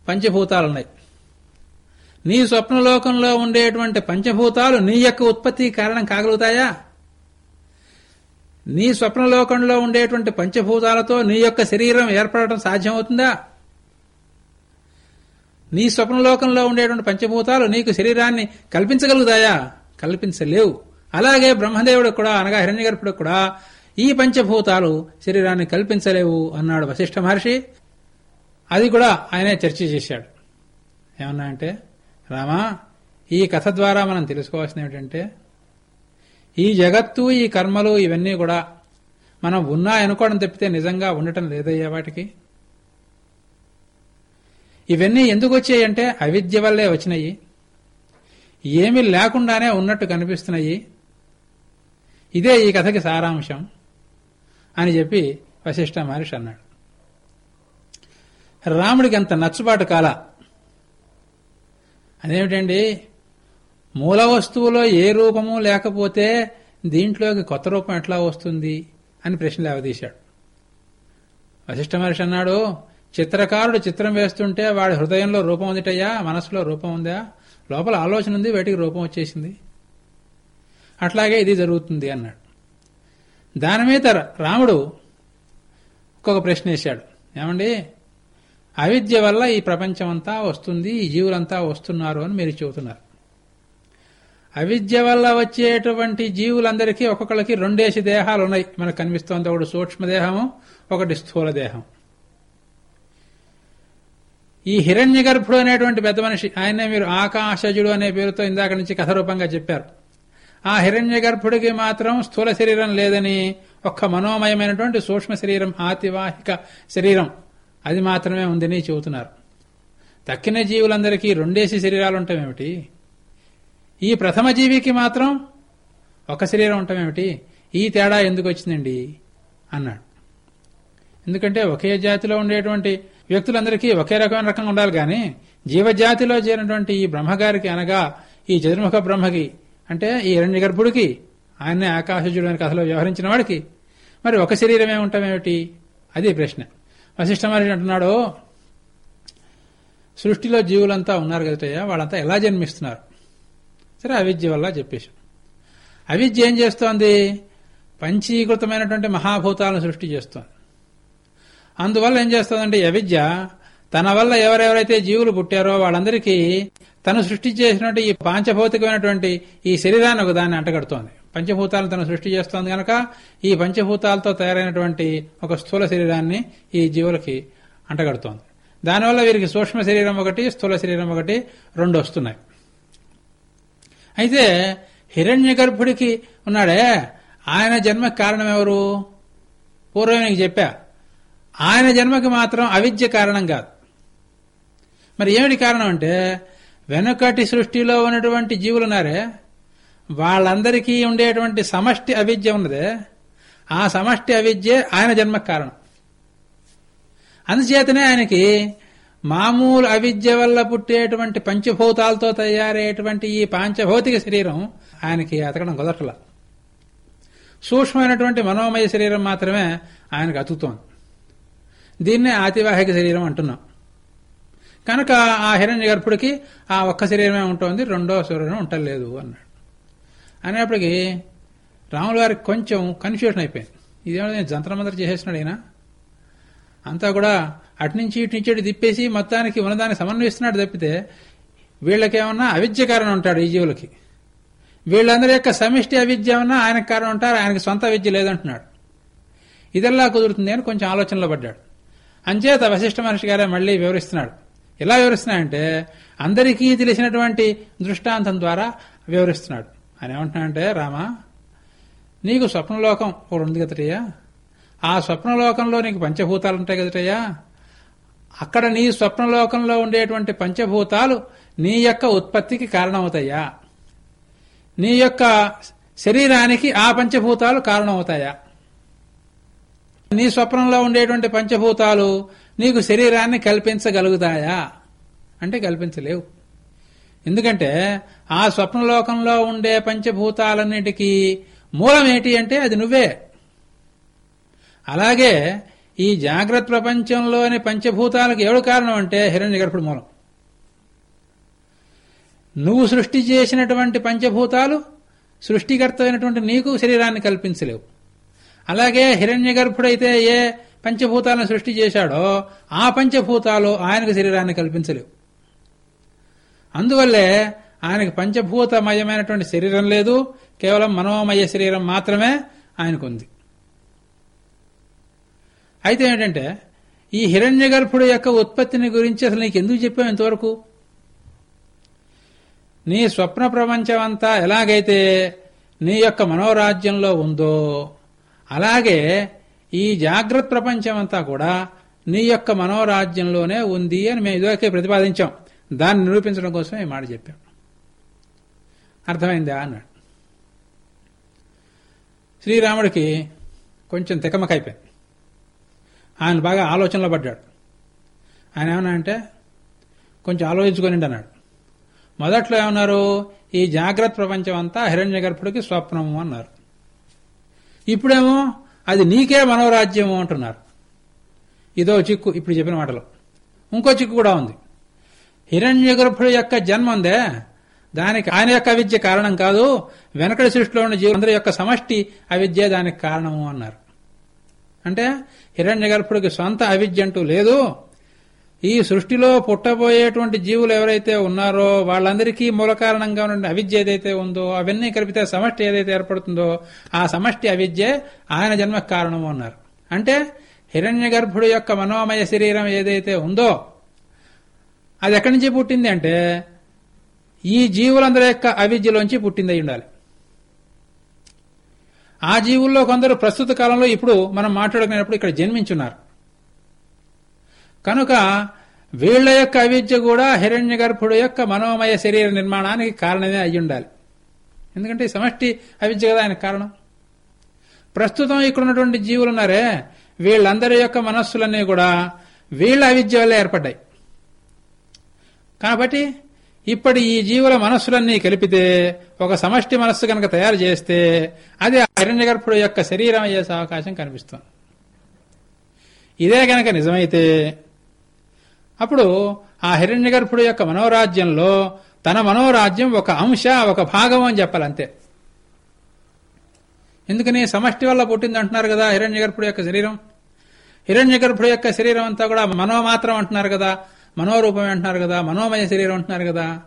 B: పంచభూతాలున్నాయి. నీ స్వప్నలోకంలో ఉండేటువంటి పంచభూతాలు నీ యొక్క ఉత్పత్తికి కారణం కాగలుగుతాయా? నీ స్వప్నలోకంలో ఉండేటువంటి పంచభూతాలతో నీ యొక్క శరీరం ఏర్పడటం సాధ్యమవుతుందా? నీ స్వప్నలోకంలో ఉండేటువంటి పంచభూతాలు నీకు శరీరాన్ని కల్పించగలుగుతాయా? కల్పించలేవు. అలాగే బ్రహ్మదేవుడికి కూడా అనగా హిరణ్యగర్భుడికి కూడా ఈ పంచభూతాలు శరీరాన్ని కల్పించలేవు అన్నాడు వశిష్ఠ మహర్షి. అది కూడా ఆయనే చర్చ చేశాడు. ఏమన్నా అంటే రామా ఈ కథ ద్వారా మనం తెలుసుకోవాల్సింది ఏమిటంటే ఈ జగత్తు ఈ కర్మలు ఇవన్నీ కూడా మనం ఉన్నాయనుకోవడం తప్పితే నిజంగా ఉండటం లేదయ్యా వాటికి. ఇవన్నీ ఎందుకు వచ్చాయంటే అవిద్య వల్లే వచ్చినాయి. ఏమీ లేకుండానే ఉన్నట్టు కనిపిస్తున్నాయి. ఇదే ఈ కథకి సారాంశం అని చెప్పి వశిష్ఠ మహర్షి అన్నాడు. రాముడికి అంత నచ్చుబాటు కాల. అదేమిటండి? మూల వస్తువులో ఏ రూపము లేకపోతే దీంట్లోకి కొత్త రూపం ఎట్లా వస్తుంది అని ప్రశ్న లేవదీశాడు వశిష్ఠ మహర్షి అన్నాడు చిత్రకారుడు చిత్రం వేస్తుంటే వాడి హృదయంలో రూపం ఉందిటయ్యా మనసులో రూపం ఉందా? లోపల ఆలోచన ఉంది బయటికి రూపం వచ్చేసింది. అట్లాగే ఇది జరుగుతుంది అన్నాడు. దాని మీద రాముడు ఒక్కొక్క ప్రశ్న వేశాడు. ఏమండి అవిద్య వల్ల ఈ ప్రపంచం అంతా వస్తుంది ఈ జీవులంతా వస్తున్నారు అని మీరు చెబుతున్నారు. అవిద్య వల్ల వచ్చేటువంటి జీవులందరికీ ఒక్కొక్కరికి రెండేసి దేహాలు ఉన్నాయి మనకు కనిపిస్తోంది ఒకటి సూక్ష్మదేహము ఒకటి స్థూల దేహం. ఈ హిరణ్య గర్భుడు అనేటువంటి పెద్ద మనిషి ఆయనే మీరు ఆకాశజుడు అనే పేరుతో ఇందాక నుంచి కథరూపంగా చెప్పారు. ఆ హిరణ్య గర్భుడికి మాత్రం స్థూల శరీరం లేదని ఒక్క మనోమయమైనటువంటి సూక్ష్మ శరీరం ఆతివాహిక శరీరం అది మాత్రమే ఉందని చెబుతున్నారు. తక్కిన జీవులందరికీ రెండేసి శరీరాలు ఉంటామేమిటి ఈ ప్రథమ జీవికి మాత్రం ఒక శరీరం ఉంటామేమిటి ఈ తేడా ఎందుకు వచ్చిందండి? అన్నాడు. ఎందుకంటే ఒకే జాతిలో ఉండేటువంటి వ్యక్తులందరికీ ఒకే రకమైన రకంగా ఉండాలి కానీ జీవజాతిలో చేరినటువంటి ఈ బ్రహ్మగారికి అనగా ఈ చతుర్ముఖ బ్రహ్మకి అంటే ఈ రెండు గర్భుడికి ఆయన్నే ఆకాశజుడు అని కథలో వ్యవహరించిన వాడికి మరి ఒక శరీరమే ఉంటామేమిటి అది ప్రశ్న. వశిష్ఠ మహర్షి అంటున్నాడు సృష్టిలో జీవులంతా ఉన్నారు కదటయ్యా వాళ్ళంతా ఎలా జన్మిస్తున్నారు? సరే అవిద్య వల్ల చెప్పేశాం అవిద్య ఏం చేస్తోంది? పంచీకృతమైనటువంటి మహాభూతాలను సృష్టి చేస్తోంది. అందువల్ల ఏం చేస్తుందంటే అవిద్య తన వల్ల ఎవరెవరైతే జీవులు పుట్టారో వాళ్ళందరికీ తను సృష్టి చేసినటువంటి ఈ పాంచభౌతికమైనటువంటి ఈ శరీరాన్ని ఒక దాన్ని అంటగడుతోంది. పంచభూతాలను తను సృష్టి చేస్తోంది కనుక ఈ పంచభూతాలతో తయారైనటువంటి ఒక స్థూల శరీరాన్ని ఈ జీవులకి అంటగడుతోంది. దానివల్ల వీరికి సూక్ష్మ శరీరం ఒకటి స్థూల శరీరం ఒకటి రెండు వస్తున్నాయి. అయితే హిరణ్య గర్భుడికి ఉన్నాడే. ఆయన జన్మకి కారణం ఎవరు? పూర్వం నీకు చెప్పా. ఆయన జన్మకి మాత్రం అవిద్య కారణం కాదు. మరి ఏమిటి కారణం అంటే వెనుకటి సృష్టిలో ఉన్నటువంటి జీవులు ఉన్నారే వాళ్ళందరికీ ఉండేటువంటి సమష్టి అవిద్య ఉన్నదే. ఆ సమష్టి అవిద్యే ఆయన జన్మకు కారణం. అందుచేతనే ఆయనకి మామూలు అవిద్య వల్ల పుట్టేటువంటి పంచభూతాలతో తయారయ్యేటువంటి ఈ పాంచభౌతిక శరీరం ఆయనకి అతకడం కుదరట్లా. సూక్ష్మమైనటువంటి మనోమయ శరీరం మాత్రమే ఆయనకు అతుకుతోంది. దీన్నే ఆతివాహిక శరీరం అంటున్నాం. కనుక ఆ హిరణ్య గర్భుడికి ఆ ఒక్క శరీరమే ఉంటుంది రెండో శరీరం ఉండలేదు అన్నాడు. అనేప్పటికీ రాముల గారికి కొంచెం కన్ఫ్యూషన్ అయిపోయింది. ఇదేమో జంత్రమంత్ర చేసేసినాడు ఈయన? అంతా కూడా అటునుంచి ఇటు నుంచి ఇటు తిప్పేసి మొత్తానికి ఉన్నదాన్ని సమన్వయిస్తున్నాడు తప్పితే వీళ్ళకేమన్నా అవిద్య కారణం ఉంటాడు ఈ జీవులకి. వీళ్ళందరి యొక్క సమిష్టి అవిద్య ఏమన్నా ఆయనకు కారణం ఉంటారు ఆయనకి సొంత విద్య లేదంటున్నాడు. ఇదెల్లా కుదురుతుంది అని కొంచెం ఆలోచనలో పడ్డాడు. అంచేత వశిష్ఠ మహర్షి గారే మళ్ళీ వివరిస్తున్నాడు. ఎలా వివరిస్తున్నాడంటే అందరికీ తెలిసినటువంటి దృష్టాంతం ద్వారా వివరిస్తున్నాడు. ఆయన ఏమంటున్నాడంటే రామా నీకు స్వప్నలోకం ఒకటి ఉంది కదటయ్యా? ఆ స్వప్నలోకంలో నీకు పంచభూతాలు ఉంటాయి కదటయ్యా? అక్కడ నీ స్వప్నలోకంలో ఉండేటువంటి పంచభూతాలు నీ యొక్క ఉత్పత్తికి కారణమవుతాయా? నీ యొక్క శరీరానికి ఆ పంచభూతాలు కారణమవుతాయా? నీ స్వప్నంలో ఉండేటువంటి పంచభూతాలు నీకు శరీరాన్ని కల్పించగలుగుతాయా? అంటే కల్పించలేవు. ఎందుకంటే ఆ స్వప్నలోకంలో ఉండే పంచభూతాలన్నిటికీ మూలం ఏంటి అంటే అది నువ్వే. అలాగే ఈ జాగ్రత్త ప్రపంచంలోని పంచభూతాలకు ఎవడు కారణం అంటే హిరణ్య గర్భుడు మూలం. నువ్వు సృష్టి చేసినటువంటి పంచభూతాలు సృష్టికర్తమైనటువంటి నీకు శరీరాన్ని కల్పించలేవు. అలాగే హిరణ్య గర్భుడైతే ఏ పంచభూతాలను సృష్టి చేశాడో ఆ పంచభూతాలు ఆయనకు శరీరాన్ని కల్పించలేవు. అందువల్లే ఆయనకు పంచభూతమయమైనటువంటి శరీరం లేదు కేవలం మనోమయ శరీరం మాత్రమే ఆయనకుంది. అయితే ఏంటంటే ఈ హిరణ్య గర్భుడు యొక్క ఉత్పత్తిని గురించి అసలు నీకు ఎందుకు చెప్పావు ఇంతవరకు? నీ స్వప్న ప్రపంచం అంతా ఎలాగైతే నీ యొక్క మనోరాజ్యంలో ఉందో అలాగే ఈ జాగ్రత్త ప్రపంచం అంతా కూడా నీ యొక్క మనోరాజ్యంలోనే ఉంది అని మేము ఇదివరకే ప్రతిపాదించాం. దాన్ని నిరూపించడం కోసం ఈ మాట చెప్పాం. అర్థమైందా అన్నాడు. శ్రీరాముడికి కొంచెం తికమకైపోయింది ఆయన బాగా ఆలోచనలో పడ్డాడు. ఆయన ఏమన్నా అంటే కొంచెం ఆలోచించుకొని అన్నాడు. మొదట్లో ఏమన్నారు ఈ జాగ్రత్త ప్రపంచం అంతా హిరణ్య గర్భుడికి స్వప్నము అన్నారు. ఇప్పుడేమో అది నీకే మనోరాజ్యము అంటున్నారు. ఇదో చిక్కు ఇప్పుడు చెప్పిన మాటలో. ఇంకో చిక్కు కూడా ఉంది. హిరణ్య గర్భుడి యొక్క జన్మ ఉందే దానికి ఆయన యొక్క అవిద్య కారణం కాదు వెనకటి సృష్టిలో ఉన్న జీవులందరి యొక్క సమష్టి అవిద్య దానికి కారణము అన్నారు. అంటే హిరణ్య గర్భుడికి సొంత అవిద్య అంటూ లేదు. ఈ సృష్టిలో పుట్టబోయేటువంటి జీవులు ఎవరైతే ఉన్నారో వాళ్ళందరికీ మూల కారణంగా ఉన్న అవిద్య ఏదైతే ఉందో అవన్నీ కలిపితే సమష్టి ఏదైతే ఏర్పడుతుందో ఆ సమష్టి అవిద్యే ఆయన జన్మకు కారణము అన్నారు. అంటే హిరణ్య గర్భుడు యొక్క మనోమయ శరీరం ఏదైతే ఉందో అది ఎక్కడి నుంచి పుట్టింది అంటే ఈ జీవులందరి యొక్క అవిద్యలోంచి పుట్టింది ఉండాలి. ఆ జీవుల్లో కొందరు ప్రస్తుత కాలంలో ఇప్పుడు మనం మాట్లాడుకునేటప్పుడు ఇక్కడ జన్మించున్నారు. కనుక వీళ్ళ యొక్క అవిద్య కూడా హిరణ్య గర్భుడు యొక్క మనోమయ శరీర నిర్మాణానికి కారణమే అయి ఉండాలి. ఎందుకంటే సమష్టి అవిద్య కదా ఆయనకు కారణం. ప్రస్తుతం ఇక్కడ ఉన్నటువంటి జీవులు ఉన్నారే వీళ్ళందరి యొక్క మనస్సులన్నీ కూడా వీళ్ళ అవిద్య వల్ల ఏర్పడ్డాయి. కాబట్టి ఇప్పటి ఈ జీవుల మనస్సులన్నీ కలిపితే ఒక సమష్టి మనస్సు కనుక తయారు చేస్తే అది హిరణ్య గర్భుడు యొక్క శరీరం అయ్యే అవకాశం కనిపిస్తుంది. ఇదే కనుక నిజమైతే అప్పుడు ఆ హిరణ్య గర్భుడు యొక్క మనోరాజ్యంలో తన మనోరాజ్యం ఒక అంశ ఒక భాగం అని చెప్పాలంతే. ఎందుకని సమష్టి వల్ల పుట్టింది అంటున్నారు కదా హిరణ్య గర్భుడు యొక్క శరీరం? హిరణ్య గర్భుడు యొక్క శరీరం అంతా కూడా మనోమాత్రం అంటున్నారు కదా. మనోరూపమే అంటున్నారు కదా మనోమయ శరీరం అంటున్నారు కదా.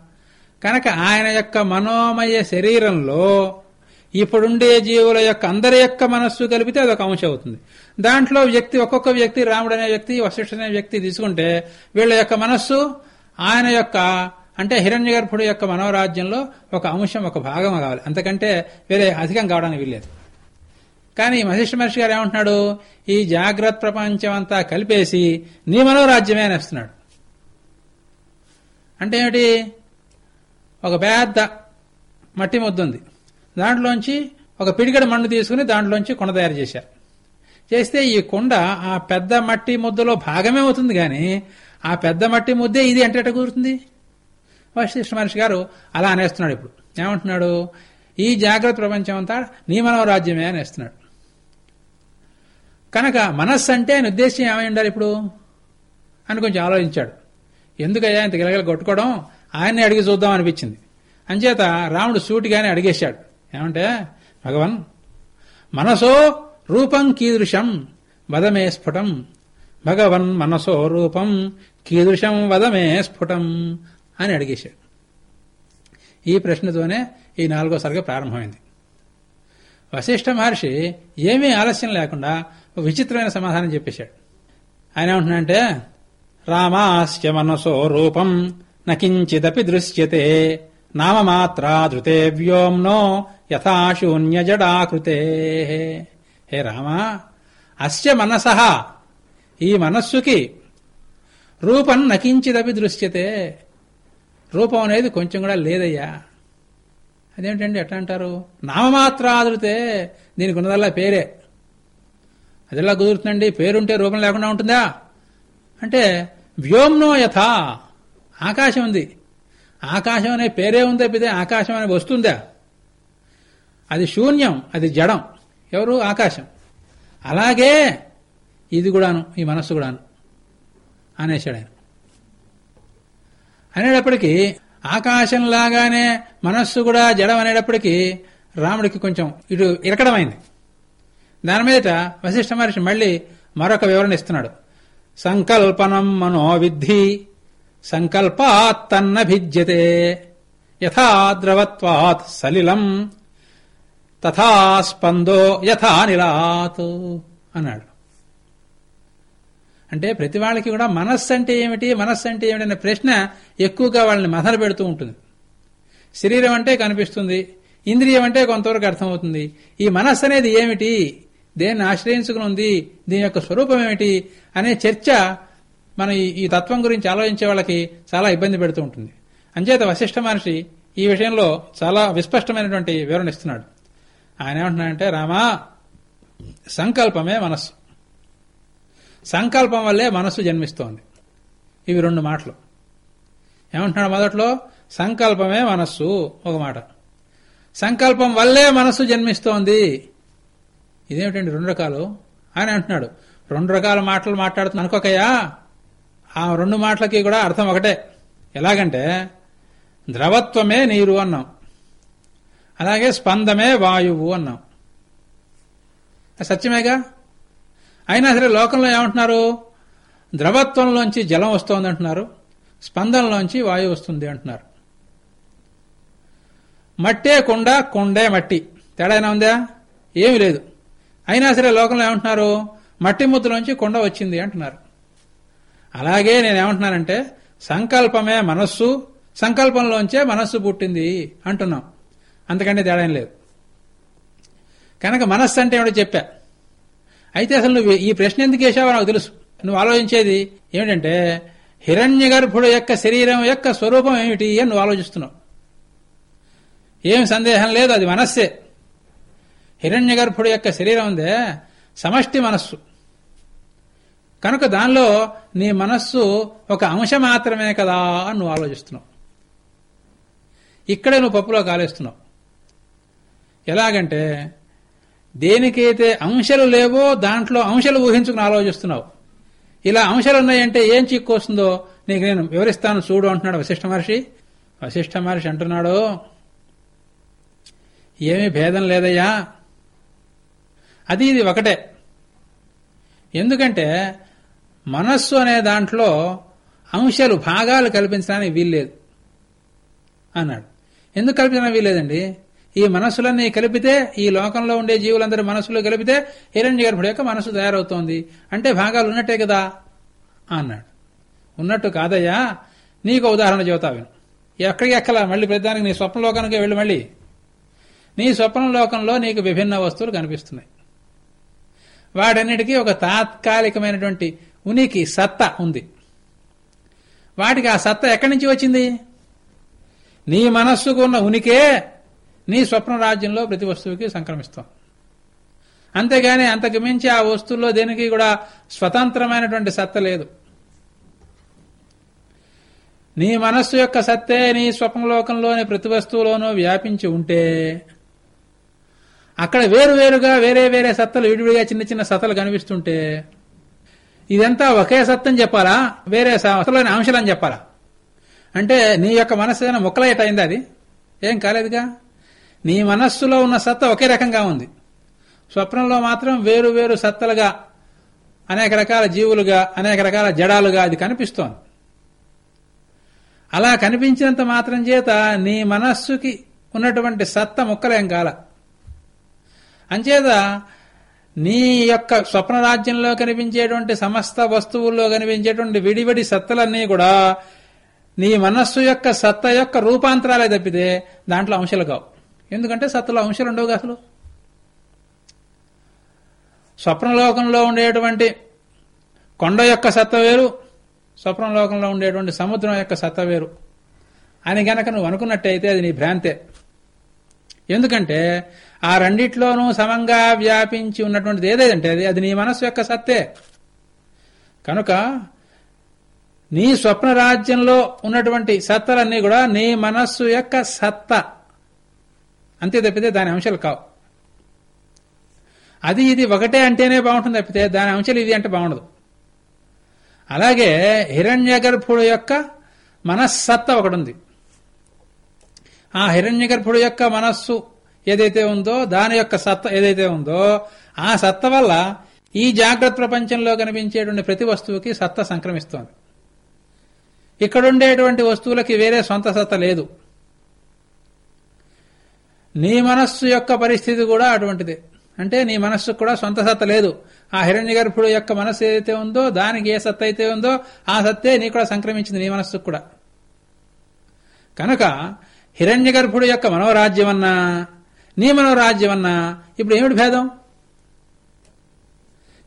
B: కనుక ఆయన యొక్క మనోమయ శరీరంలో ఇప్పుడుండే జీవుల యొక్క అందరి యొక్క మనస్సు కలిపితే అదొక అంశం అవుతుంది. దాంట్లో వ్యక్తి ఒక్కొక్క వ్యక్తి రాముడు అనే వ్యక్తి వశిష్ఠ అనే వ్యక్తి తీసుకుంటే వీళ్ళ యొక్క మనస్సు ఆయన యొక్క అంటే హిరణ్య గర్భుడు యొక్క మనోరాజ్యంలో ఒక అంశం ఒక భాగం కావాలి. అంతకంటే వేరే అధికం కావడానికి వీల్లేదు. కానీ వశిష్ఠ మహర్షి గారు ఏమంటున్నాడు? ఈ జాగ్రత్త ప్రపంచం అంతా కలిపేసి నీ మనోరాజ్యమే అనేస్తున్నాడు. అంటే ఏమిటి? ఒక పెద్ద మట్టి ముద్ద ఉంది. దాంట్లోంచి ఒక పిడిగడ మన్ను తీసుకుని దాంట్లోంచి కొండ తయారు చేశారు. చేస్తే ఈ కొండ ఆ పెద్ద మట్టి ముద్దలో భాగమే అవుతుంది కానీ ఆ పెద్ద మట్టి ముద్దే ఇది అంటే కూరుతుంది కుదురుతుంది? వశిష్ఠ మహర్షి గారు అలా అనేస్తున్నాడు ఇప్పుడు. ఏమంటున్నాడు? ఈ జాగ్రత్త ప్రపంచం అంతా నీ మనోరాజ్యమే అనేస్తున్నాడు. కనుక మనస్సు అంటే ఆయన ఉద్దేశం ఏమై ఉండాలి ఇప్పుడు? అని కొంచెం ఆలోచించాడు. ఎందుకయ్యా ఇంత గిలగల కొట్టుకోవడం? ఆయన్ని అడిగి చూద్దాం అనిపించింది. అంచేత రాముడు సూటిగానే అడిగేశాడు. ఏమంటే భగవన్ మనసో రూపం కీదృశం వదమే స్ఫుటం. భగవన్ మనసో రూపం కీదృశం వదమే స్ఫుటం అని అడిగేశాడు. ఈ ప్రశ్నతోనే ఈ నాలుగో సరిగా ప్రారంభమైంది. వశిష్ఠ మహర్షి ఏమీ ఆలస్యం లేకుండా విచిత్రమైన సమాధానం చెప్పేశాడు. ఆయన ఏమంటున్నాడంటే రామాస్య మనసో రూపం నకించిదపి దృశ్యతే. నామమాత్రాధృతే వ్యోమ్నో యథాశూన్య జడాకృతే. హే రామా అస్య మనస. ఈ మనస్సుకి రూపం నకించిదపి దృశ్యతే. రూపం అనేది కొంచెం కూడా లేదయ్యా. అదేంటండి ఎట్లా అంటారు? నామమాత్రాదురితే దీనికి ఉన్నదల్లా పేరే. అదిలా కుదురుతుందండి? పేరుంటే రూపం లేకుండా ఉంటుందా? అంటే వ్యోమ్నో యథ. ఆకాశం ఉంది. ఆకాశం అనే పేరే ఉంది తప్పితే ఆకాశం అనే వస్తుందా? అది శూన్యం అది జడం. ఎవరు? ఆకాశం. అలాగే ఇది కూడాను ఈ మనస్సు కూడాను అనేశాడు ఆయన. అనేటప్పటికీ ఆకాశంలాగానే మనస్సు కూడా జడం అనేటప్పటికీ రాముడికి కొంచెం ఇటు ఇరకడమైంది. దాని మీద వశిష్ఠ మహర్షి మళ్ళీ మరొక వివరణ ఇస్తున్నాడు. సంకల్పనం మనోవిద్ధి సంకల్పాత్ తన్న భిద్యతే యథా ద్రవత్వాత్ సలిలం తథా స్పందో యథా నిరాత్ అన్నాడు. అంటే ప్రతి వాళ్ళకి కూడా మనస్సు అంటే ఏమిటి మనస్సు అంటే ఏమిటి అనే ప్రశ్న ఎక్కువగా వాళ్ళని మదన పెడుతూ ఉంటుంది. శరీరం అంటే కనిపిస్తుంది ఇంద్రియం అంటే కొంతవరకు అర్థమవుతుంది. ఈ మనస్సు అనేది ఏమిటి? దేన్ని ఆశ్రయించుకుని ఉంది దీని యొక్క స్వరూపం ఏమిటి? అనే చర్చ మన ఈ- ఈ తత్వం గురించి ఆలోచించే వాళ్ళకి చాలా ఇబ్బంది పెడుతూ ఉంటుంది. అంచేత వశిష్ఠ మహర్షి ఈ విషయంలో చాలా విస్పష్టమైనటువంటి వివరణ ఇస్తున్నాడు. ఆయన ఏమంటున్నాడంటే రామా సంకల్పమే మనస్సు. సంకల్పం వల్లే మనస్సు జన్మిస్తోంది. ఇవి రెండు మాటలు. ఏమంటున్నాడు మొదట్లో? సంకల్పమే మనస్సు ఒక మాట. సంకల్పం వల్లే మనస్సు జన్మిస్తోంది. ఇదేమిటండి రెండు రకాలు? అని అంటున్నాడు రెండు రకాల మాటలు మాట్లాడుతున్నా అనుకోకయ్యా? ఆ రెండు మాటలకి కూడా అర్థం ఒకటే. ఎలాగంటే ద్రవత్వమే నీరు అన్నాం. అలాగే స్పందమే వాయువు అన్నాం. సత్యమేగా? అయినా సరే లోకంలో ఏమంటున్నారు? ద్రవత్వంలోంచి జలం వస్తోంది అంటున్నారు. స్పందనలోంచి వాయువు వస్తుంది అంటున్నారు. మట్టే కొండ కొండే మట్టి. తేడా అయినా ఉందా? ఏమీ లేదు. అయినా సరే లోకంలో ఏమంటున్నారు? మట్టి ముద్దలోంచి కొండ వచ్చింది అంటున్నారు. అలాగే నేనేమంటున్నానంటే సంకల్పమే మనస్సు సంకల్పంలోంచే మనస్సు పుట్టింది అంటున్నాం. అంతకంటే తేడా లేదు. కనుక మనస్సు అంటే ఏమిటో చెప్పా. అయితే అసలు నువ్వు ఈ ప్రశ్న ఎందుకు వేసావో నాకు తెలుసు. నువ్వు ఆలోచించేది ఏమిటంటే హిరణ్య గర్భుడు యొక్క శరీరం యొక్క స్వరూపం ఏమిటి అని నువ్వు ఆలోచిస్తున్నావు. ఏం సందేహం లేదు అది మనస్సే. హిరణ్య గర్భుడు యొక్క శరీరం ఉందే సమష్టి మనస్సు. కనుక దానిలో నీ మనస్సు ఒక అంశం మాత్రమే కదా అని నువ్వు ఆలోచిస్తున్నావు. ఇక్కడే నువ్వు పప్పులో కాలేస్తున్నావు. ఎలాగంటే దేనికైతే అంశాలు లేవో దాంట్లో అంశాలు ఊహించుకుని ఆలోచిస్తున్నావు. ఇలా అంశాలు ఉన్నాయంటే ఏం చిక్కు వస్తుందో నీకు నేను వివరిస్తాను చూడు అంటున్నాడు వశిష్ఠ మహర్షి. వశిష్ఠ మహర్షి అంటున్నాడు ఏమీ భేదం లేదయ్యా. అది ఇది ఒకటే. ఎందుకంటే మనస్సు అనే దాంట్లో అంశాలు భాగాలు కల్పించడానికి వీల్లేదు అన్నాడు. ఎందుకు కల్పించడానికి వీల్లేదండి? ఈ మనస్సులన్నీ కలిపితే ఈ లోకంలో ఉండే జీవులందరి మనస్సులు కలిపితే హిరణ్య గర్భుడు యొక్క మనస్సు తయారవుతోంది. అంటే భాగాలు ఉన్నట్టే కదా అన్నాడు. ఉన్నట్టు కాదయ్యా నీకు ఉదాహరణ చెబుతా విను. ఎక్కడికి ఎక్కలా? మళ్ళీ ప్రతిదానికి నీ స్వప్న లోకానికే వెళ్ళి మళ్ళీ. నీ స్వప్న లోకంలో నీకు విభిన్న వస్తువులు కనిపిస్తున్నాయి. వాడన్నిటికీ ఒక తాత్కాలికమైనటువంటి ఉనికి సత్తా ఉంది. వాటికి ఆ సత్తా ఎక్కడి నుంచి వచ్చింది? నీ మనస్సుకు ఉన్న ఉనికే నీ స్వప్న రాజ్యంలో ప్రతి వస్తువుకి సంక్రమిస్తాం. అంతేగాని అంతకు మించి ఆ వస్తువుల్లో దేనికి కూడా స్వతంత్రమైనటువంటి సత్త లేదు. నీ మనస్సు యొక్క సత్తే నీ స్వప్నలోకంలోని ప్రతి వస్తువులోనూ వ్యాపించి ఉంటే అక్కడ వేరువేరుగా వేరే వేరే సత్తలు విడివిడిగా చిన్న చిన్న సత్తలు కనిపిస్తుంటే ఇదంతా ఒకే సత్తని చెప్పాలా? వేరే సత్తలోని అంశాలని చెప్పాలా? అంటే నీ యొక్క మనస్సు ఏదైనా మొక్కలైట్ అయింది అది? ఏం కాలేదుగా? నీ మనస్సులో ఉన్న సత్త ఒకే రకంగా ఉంది. స్వప్నంలో మాత్రం వేరు వేరు సత్తలుగా అనేక రకాల జీవులుగా అనేక రకాల జడాలుగా అది కనిపిస్తోంది. అలా కనిపించినంత మాత్రం చేత నీ మనస్సుకి ఉన్నటువంటి సత్త ముక్కలేం కాల. అంచేత నీ యొక్క స్వప్న రాజ్యంలో కనిపించేటువంటి సమస్త వస్తువుల్లో కనిపించేటువంటి విడివిడి సత్తలన్నీ కూడా నీ మనస్సు యొక్క సత్త యొక్క రూపాంతరాలే తప్పితే దాంట్లో అంశాలు కావు. ఎందుకంటే సత్తలో అంశాలు ఉండవు అసలు. స్వప్నలోకంలో ఉండేటువంటి కొండ యొక్క సత్త వేరు స్వప్నలోకంలో ఉండేటువంటి సముద్రం యొక్క సత్త వేరు. అని గనక నువ్వు అనుకున్నట్టయితే అది నీ భ్రాంతే. ఎందుకంటే ఆ రెండిట్లోనూ సమంగా వ్యాపించి ఉన్నటువంటిది ఏదేదంటే అది అది నీ మనస్సు యొక్క సత్తే. కనుక నీ స్వప్న రాజ్యంలో ఉన్నటువంటి సత్తలన్నీ కూడా నీ మనస్సు యొక్క సత్త. అంతే తప్పితే దాని అంశాలు కావు. అది ఇది ఒకటే అంటేనే బాగుంటుంది తప్పితే దాని అంశాలు ఇది అంటే బాగుండదు. అలాగే హిరణ్య గర్భుడు యొక్క మనస్సత్త ఒకటి ఉంది. ఆ హిరణ్య గర్భుడు యొక్క మనస్సు ఏదైతే ఉందో దాని యొక్క సత్త ఏదైతే ఉందో ఆ సత్త వల్ల ఈ జాగ్రత్త ప్రపంచంలో కనిపించేటువంటి ప్రతి వస్తువుకి సత్త సంక్రమిస్తోంది. ఇక్కడుండేటువంటి వస్తువులకి వేరే సొంత సత్త లేదు. నీ మనస్సు యొక్క పరిస్థితి కూడా అటువంటిదే. అంటే నీ మనస్సుకు కూడా సొంత సత్త లేదు. ఆ హిరణ్య గర్భుడు యొక్క మనస్సు ఏదైతే ఉందో దానికి ఏ సత్త అయితే ఉందో ఆ సత్తే నీ కూడా సంక్రమించింది నీ మనస్సు కూడా. కనుక హిరణ్య గర్భుడు యొక్క మనోరాజ్యమన్నా నీ అన్నా ఇప్పుడు ఏమిటి భేదం?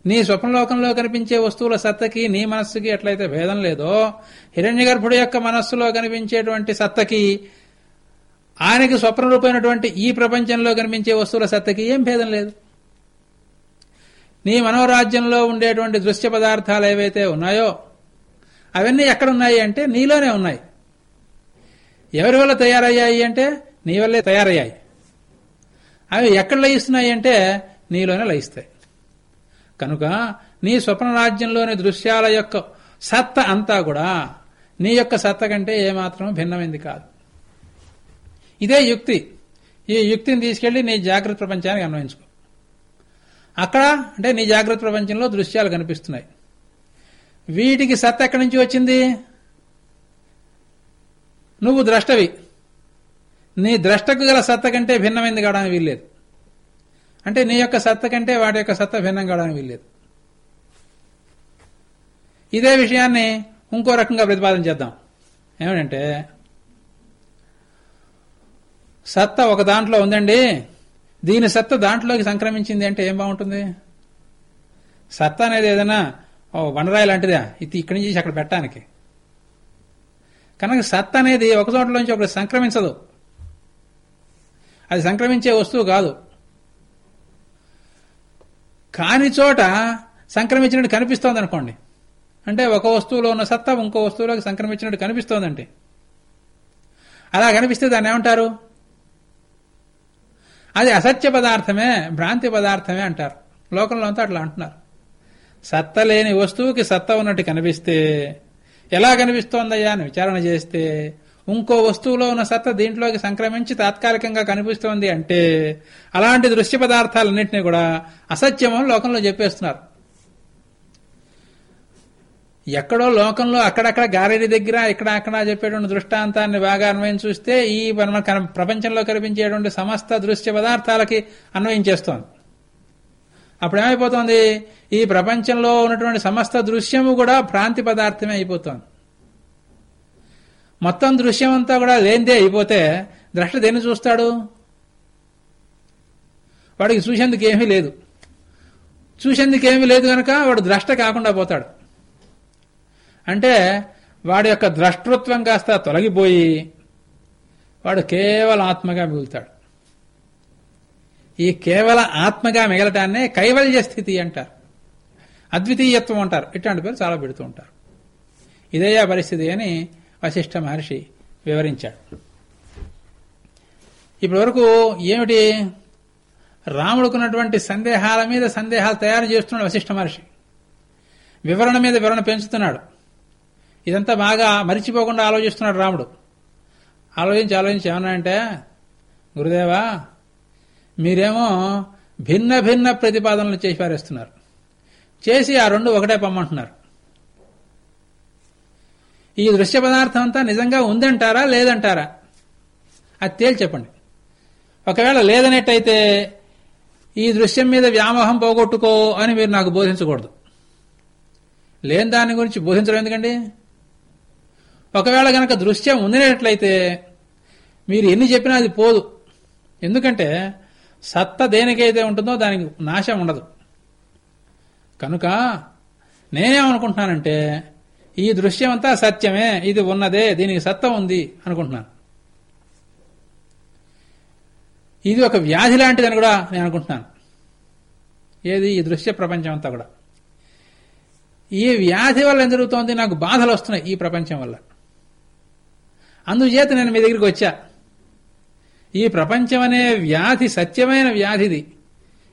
B: నీ స్వప్నలోకంలో కనిపించే వస్తువుల సత్తకి నీ మనస్సుకి ఎట్లయితే భేదం లేదో హిరణ్య గర్భుడు యొక్క మనస్సులో కనిపించేటువంటి సత్తకి ఆయనకి స్వప్న రూపమైనటువంటి ఈ ప్రపంచంలో కనిపించే వస్తువుల సత్తకి ఏం భేదం లేదు. నీ మనోరాజ్యంలో ఉండేటువంటి దృశ్య పదార్థాలు ఏవైతే ఉన్నాయో అవన్నీ ఎక్కడున్నాయి అంటే నీలోనే ఉన్నాయి. ఎవరి వల్ల తయారయ్యాయి అంటే నీ వల్లే తయారయ్యాయి. అవి ఎక్కడ లయిస్తున్నాయి అంటే నీలోనే లయిస్తాయి. కనుక నీ స్వప్న రాజ్యంలోని దృశ్యాల యొక్క సత్త అంతా కూడా నీ యొక్క సత్త కంటే ఏమాత్రం భిన్నమైంది కాదు. ఇదే యుక్తి. ఈ యుక్తిని తీసుకెళ్ళి నీ జాగ్రత్త ప్రపంచానికి అన్వయించుకో. అక్కడ అంటే నీ జాగ్రత్త ప్రపంచంలో దృశ్యాలు కనిపిస్తున్నాయి. వీటికి సత్త ఎక్కడి నుంచి వచ్చింది? నువ్వు ద్రష్టవి. నీ ద్రష్టకు గల సత్త కంటే భిన్నమైంది కావడానికి వీల్లేదు. అంటే నీ యొక్క సత్త కంటే వాటి యొక్క సత్త భిన్నం కావడానికి వీల్లేదు. ఇదే విషయాన్ని ఇంకో రకంగా ప్రతిపాదన చేద్దాం. ఏమిటంటే సత్త ఒక దాంట్లో ఉందండి. దీని సత్త దాంట్లోకి సంక్రమించింది అంటే ఏం బాగుంటుంది? సత్త అనేది ఏదైనా ఓ వనరాయి లాంటిదా? ఇది ఇక్కడి నుంచి అక్కడ పెట్టడానికి. కనుక సత్త అనేది ఒక చోట్లోంచి ఒకటి సంక్రమించదు. అది సంక్రమించే వస్తువు కాదు. కాని చోట సంక్రమించినట్టు కనిపిస్తోంది అనుకోండి అంటే ఒక వస్తువులో ఉన్న సత్తా ఇంకో వస్తువులోకి సంక్రమించినట్టు కనిపిస్తోందంటే. అలా కనిపిస్తే దాన్ని ఏమంటారు? అది అసత్య పదార్థమే భ్రాంతి పదార్థమే అంటారు. లోకంలో అంతా అట్లా అంటున్నారు. సత్త లేని వస్తువుకి సత్త ఉన్నట్టు కనిపిస్తే ఎలా కనిపిస్తోందయ్యా అని విచారణ చేస్తే ఇంకో వస్తువులో ఉన్న సత్త దీంట్లోకి సంక్రమించి తాత్కాలికంగా కనిపిస్తోంది అంటే అలాంటి దృశ్య పదార్థాలన్నింటినీ కూడా అసత్యమని లోకంలో చెప్పేస్తున్నారు. ఎక్కడో లోకంలో అక్కడక్కడ గారెడి దగ్గర ఇక్కడ అక్కడ చెప్పేటువంటి దృష్టాంతాన్ని బాగా అన్వయం చూస్తే ఈ మన ప్రపంచంలో కనిపించేటువంటి సమస్త దృశ్య పదార్థాలకి అన్వయం చేస్తోంది. అప్పుడు ఈ ప్రపంచంలో ఉన్నటువంటి సమస్త దృశ్యము కూడా భ్రాంతి పదార్థమే అయిపోతుంది. మొత్తం దృశ్యం అంతా కూడా లేనిదే అయిపోతే ద్రష్ట దేన్ని చూస్తాడు? వాడికి చూసేందుకు ఏమీ లేదు. చూసేందుకేమీ లేదు గనక వాడు ద్రష్ట కాకుండా పోతాడు. అంటే వాడి యొక్క ద్రష్టృత్వం కాస్త తొలగిపోయి వాడు కేవలం ఆత్మగా మిగులుతాడు. ఈ కేవల ఆత్మగా మిగలటాన్నే కైవల్య స్థితి అంటారు. అద్వితీయత్వం అంటారు. ఇట్లాంటి పేరు చాలా పెడుతూ ఉంటారు. ఇదయ్యా పరిస్థితి అని వశిష్ఠ మహర్షి వివరించాడు. ఇప్పటి వరకు ఏమిటి? రాముడుకున్నటువంటి సందేహాల మీద సందేహాలు తయారు చేస్తున్నాడు వశిష్ఠ మహర్షి. వివరణ మీద వివరణ పెంచుతున్నాడు. ఇదంతా బాగా మరిచిపోకుండా ఆలోచిస్తున్నాడు రాముడు. ఆలోచించి ఆలోచించి ఏమన్నా అంటే గురుదేవా మీరేమో భిన్న భిన్న ప్రతిపాదనలు చేసి పారేస్తున్నారు చేసి ఆ రెండు ఒకటే పొమ్మంటున్నారు. ఈ దృశ్య పదార్థం అంతా నిజంగా ఉందంటారా లేదంటారా? అది తేల్చి చెప్పండి ఒకవేళ లేదనేట్టయితే ఈ దృశ్యం మీద వ్యామోహం పోగొట్టుకో అని మీరు నాకు బోధించకూడదు. లేని దాని గురించి బోధించడం ఎందుకండి? ఒకవేళ గనక దృశ్యం ఉందినట్లయితే మీరు ఎన్ని చెప్పినా అది పోదు. ఎందుకంటే సత్త దేనికైతే ఉంటుందో దానికి నాశం ఉండదు. కనుక నేనేమనుకుంటున్నానంటే ఈ దృశ్యం అంతా సత్యమే ఇది ఉన్నదే దీనికి సత్తం ఉంది అనుకుంటున్నాను. ఇది ఒక వ్యాధి లాంటిదని కూడా నేను అనుకుంటున్నాను. ఏది? ఈ దృశ్య ప్రపంచం అంతా కూడా. ఈ వ్యాధి వల్ల ఏం జరుగుతోంది? నాకు బాధలు వస్తున్నాయి ఈ ప్రపంచం వల్ల. అందుచేత నేను మీ దగ్గరికి వచ్చా. ఈ ప్రపంచం అనే వ్యాధి సత్యమైన వ్యాధిది.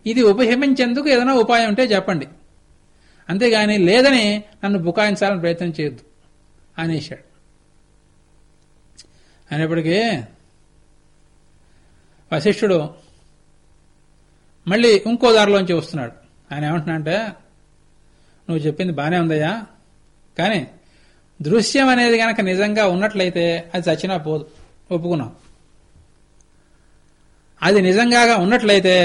B: ఇది ఉపశమించేందుకు ఏదైనా ఉపాయం ఉంటే చెప్పండి. అంతేగాని లేదని నన్ను బుకాయించాలని ప్రయత్నం చేయొద్దు. అనేశాడు అనేప్పటికీ వశిష్ఠుడు మళ్ళీ ఇంకో దారిలోంచి వస్తున్నాడు. ఆయన ఏమంటున్నాడంటే నువ్వు చెప్పింది బానే ఉందయ్యా కానీ దృశ్యం అనేది గనక నిజంగా ఉన్నట్లయితే అది చచ్చినా పోదు. ఒప్పుకున్నాం అది నిజంగా ఉన్నట్లయితే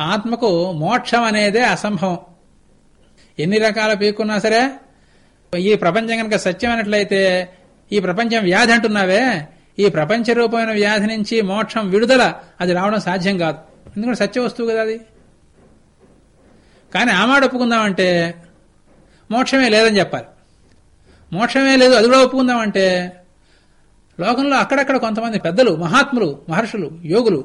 B: ఆత్మకు మోక్షం అనేదే అసంభవం. ఎన్ని రకాల పీక్కున్నా సరే ఈ ప్రపంచం కనుక సత్యమైనట్లయితే ఈ ప్రపంచం వ్యాధి అంటున్నావే ఈ ప్రపంచ రూపమైన వ్యాధి నుంచి మోక్షం విడుదల అది రావడం సాధ్యం కాదు. ఎందుకంటే సత్య వస్తువు కదా అది. కానీ ఆ మాట ఒప్పుకుందామంటే మోక్షమే లేదని చెప్పాలి. మోక్షమే లేదు అది కూడా ఒప్పుకుందామంటే లోకంలో అక్కడక్కడ కొంతమంది పెద్దలు మహాత్ములు మహర్షులు యోగులు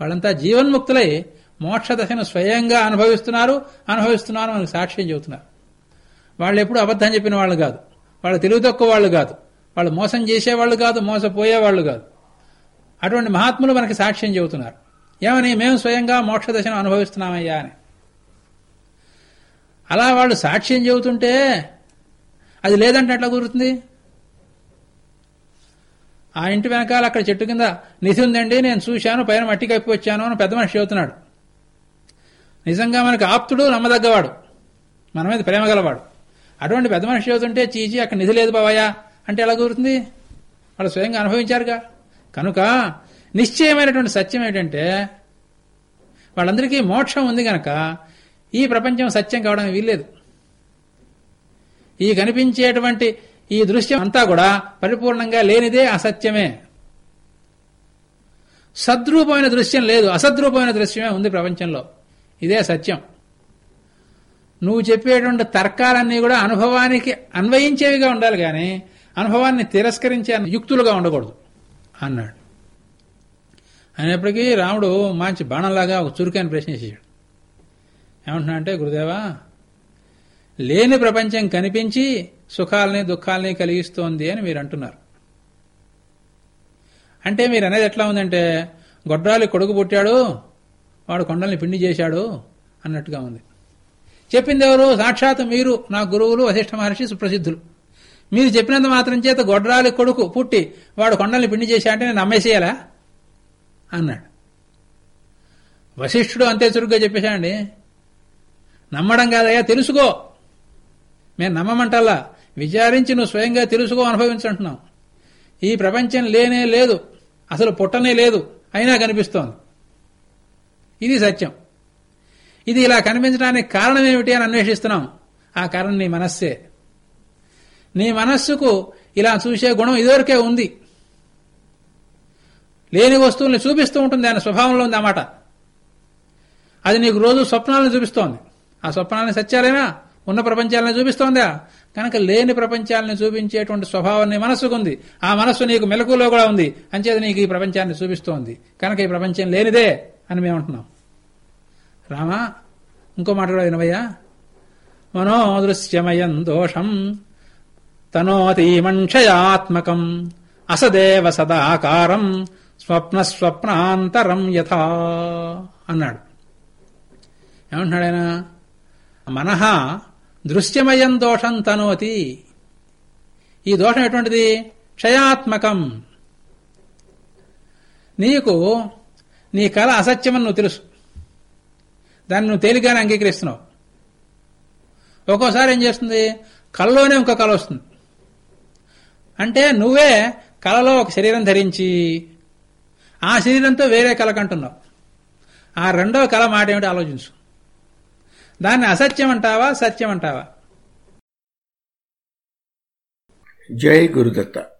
B: వాళ్ళంతా జీవన్ముక్తులై మోక్షదశను స్వయంగా అనుభవిస్తున్నారు అనుభవిస్తున్నారు మనకు సాక్ష్యం చెబుతున్నారు. వాళ్ళు ఎప్పుడు అబద్ధం చెప్పిన వాళ్ళు కాదు. వాళ్ళు తెలివి తక్కువ వాళ్ళు కాదు. వాళ్ళు మోసం చేసేవాళ్ళు కాదు మోసపోయేవాళ్ళు కాదు. అటువంటి మహాత్ములు మనకి సాక్ష్యం చెబుతున్నారు. ఏమని? మేము స్వయంగా మోక్షదశను అనుభవిస్తున్నామయ్యా అని. అలా వాళ్ళు సాక్ష్యం చెబుతుంటే అది లేదంటే ఎట్లా కుదురుతుంది? ఆ ఇంటి వెనకాల అక్కడ చెట్టు కింద నిధి ఉందండి నేను చూశాను పైన మట్టి కప్పి వచ్చాను అని పెద్ద మనిషి చెబుతున్నాడు. నిజంగా మనకు ఆప్తుడు నమ్మదగ్గవాడు. మన మీద ప్రేమ గలవాడు. అటువంటి పెద్ద మనిషి చదువుతుంటే చీచి అక్కడ నిధి లేదు బావయ్యా. అంటే ఎలా కుదురుతుంది? వాళ్ళు స్వయంగా అనుభవించారుగా. కనుక నిశ్చయమైనటువంటి సత్యం ఏంటంటే వాళ్ళందరికీ మోక్షం ఉంది గనక ఈ ప్రపంచం సత్యం కావడం వీల్లేదు. ఈ కనిపించేటువంటి ఈ దృశ్యం అంతా కూడా పరిపూర్ణంగా లేనిదే అసత్యమే. సద్రూపమైన దృశ్యం లేదు అసద్రూపమైన దృశ్యమే ఉంది ప్రపంచంలో. ఇదే సత్యం. నువ్వు చెప్పేటువంటి తర్కాలన్నీ కూడా అనుభవానికి అన్వయించేవిగా ఉండాలి కానీ అనుభవాన్ని తిరస్కరించే యుక్తులుగా ఉండకూడదు అన్నాడు. అనేప్పటికీ రాముడు మంచి బాణంలాగా ఒక చురుకాన్ని ప్రశ్నించాడు ఏమంటున్నా అంటే గురుదేవా లేని ప్రపంచం కనిపించి సుఖాలని దుఃఖాలని కలిగిస్తోంది అని మీరు అంటున్నారు. అంటే మీరు అనేది ఎట్లా ఉందంటే గొడ్రాలి కొడుకు పుట్టాడు వాడు కొండల్ని పిండి చేశాడు అన్నట్టుగా ఉంది. చెప్పింది ఎవరు? సాక్షాత్ మీరు నా గురువులు వశిష్ఠ మహర్షి సుప్రసిద్ధులు. మీరు చెప్పినంత మాత్రం చేత గొడ్రాలి కొడుకు పుట్టి వాడు కొండల్ని పిండి చేశా అంటే నేను నమ్మేసేయాలా? అన్నాడు. వశిష్ఠుడు అంతే చురుగ్గా చెప్పేశాండి నమ్మడం కాదయ్యా తెలుసుకో. మేము నమ్మమంటల్లా. విచారించి నువ్వు స్వయంగా తెలుసుకో అనుభవించంటున్నావు. ఈ ప్రపంచం లేనే లేదు. అసలు పుట్టనే లేదు. అయినా కనిపిస్తోంది. ఇది సత్యం. ఇది ఇలా కనిపించడానికి కారణం ఏమిటి అని అన్వేషిస్తున్నాం. ఆ కారణం నీ మనస్సే. నీ మనస్సుకు ఇలా చూసే గుణం ఇదివరకే ఉంది. లేని వస్తువుల్ని చూపిస్తూ ఉంటుంది ఆయన స్వభావంలో ఉంది అన్నమాట అది నీకు రోజు స్వప్నాలను చూపిస్తోంది. ఆ స్వప్నాన్ని సత్యాలేనా? ఉన్న ప్రపంచాలను చూపిస్తోందా? కనుక లేని ప్రపంచాలను చూపించేటువంటి స్వభావం నీ మనస్సుకుంది ఆ మనస్సు నీకు మెలకులో కూడా ఉంది. అంచేది నీకు ఈ ప్రపంచాన్ని చూపిస్తోంది. కనుక ఈ ప్రపంచం లేనిదే అని మేము అంటున్నాం. రామా ఇంకో మాట కూడా వినవయ్యా? మనోదృశ్యమయం దోషం తనోతీమక్షయాత్మకం అసదేవ సదాకారం స్వప్న స్వప్నాంతరం యథా అన్నాడు. ఏమంటున్నాడు ఆయన? మనహ దృశ్యమయం దోషం తనోతి. ఈ దోషం ఎటువంటిది? క్షయాత్మకం. నీకు నీ కళ అసత్యమని నువ్వు తెలుసు. దాన్ని నువ్వు తేలిగ్గానే అంగీకరిస్తున్నావు. ఒక్కోసారి ఏం చేస్తుంది? కళలోనే ఇంకో కళ వస్తుంది. అంటే నువ్వే కళలో ఒక శరీరం ధరించి ఆ శరీరంతో వేరే కళ కంటున్నావు. ఆ రెండో కళ మాట ఏమిటి ఆలోచించు. దాన్ని అసత్యం అంటావా సత్యం అంటావా?
A: జై గురుదత్త.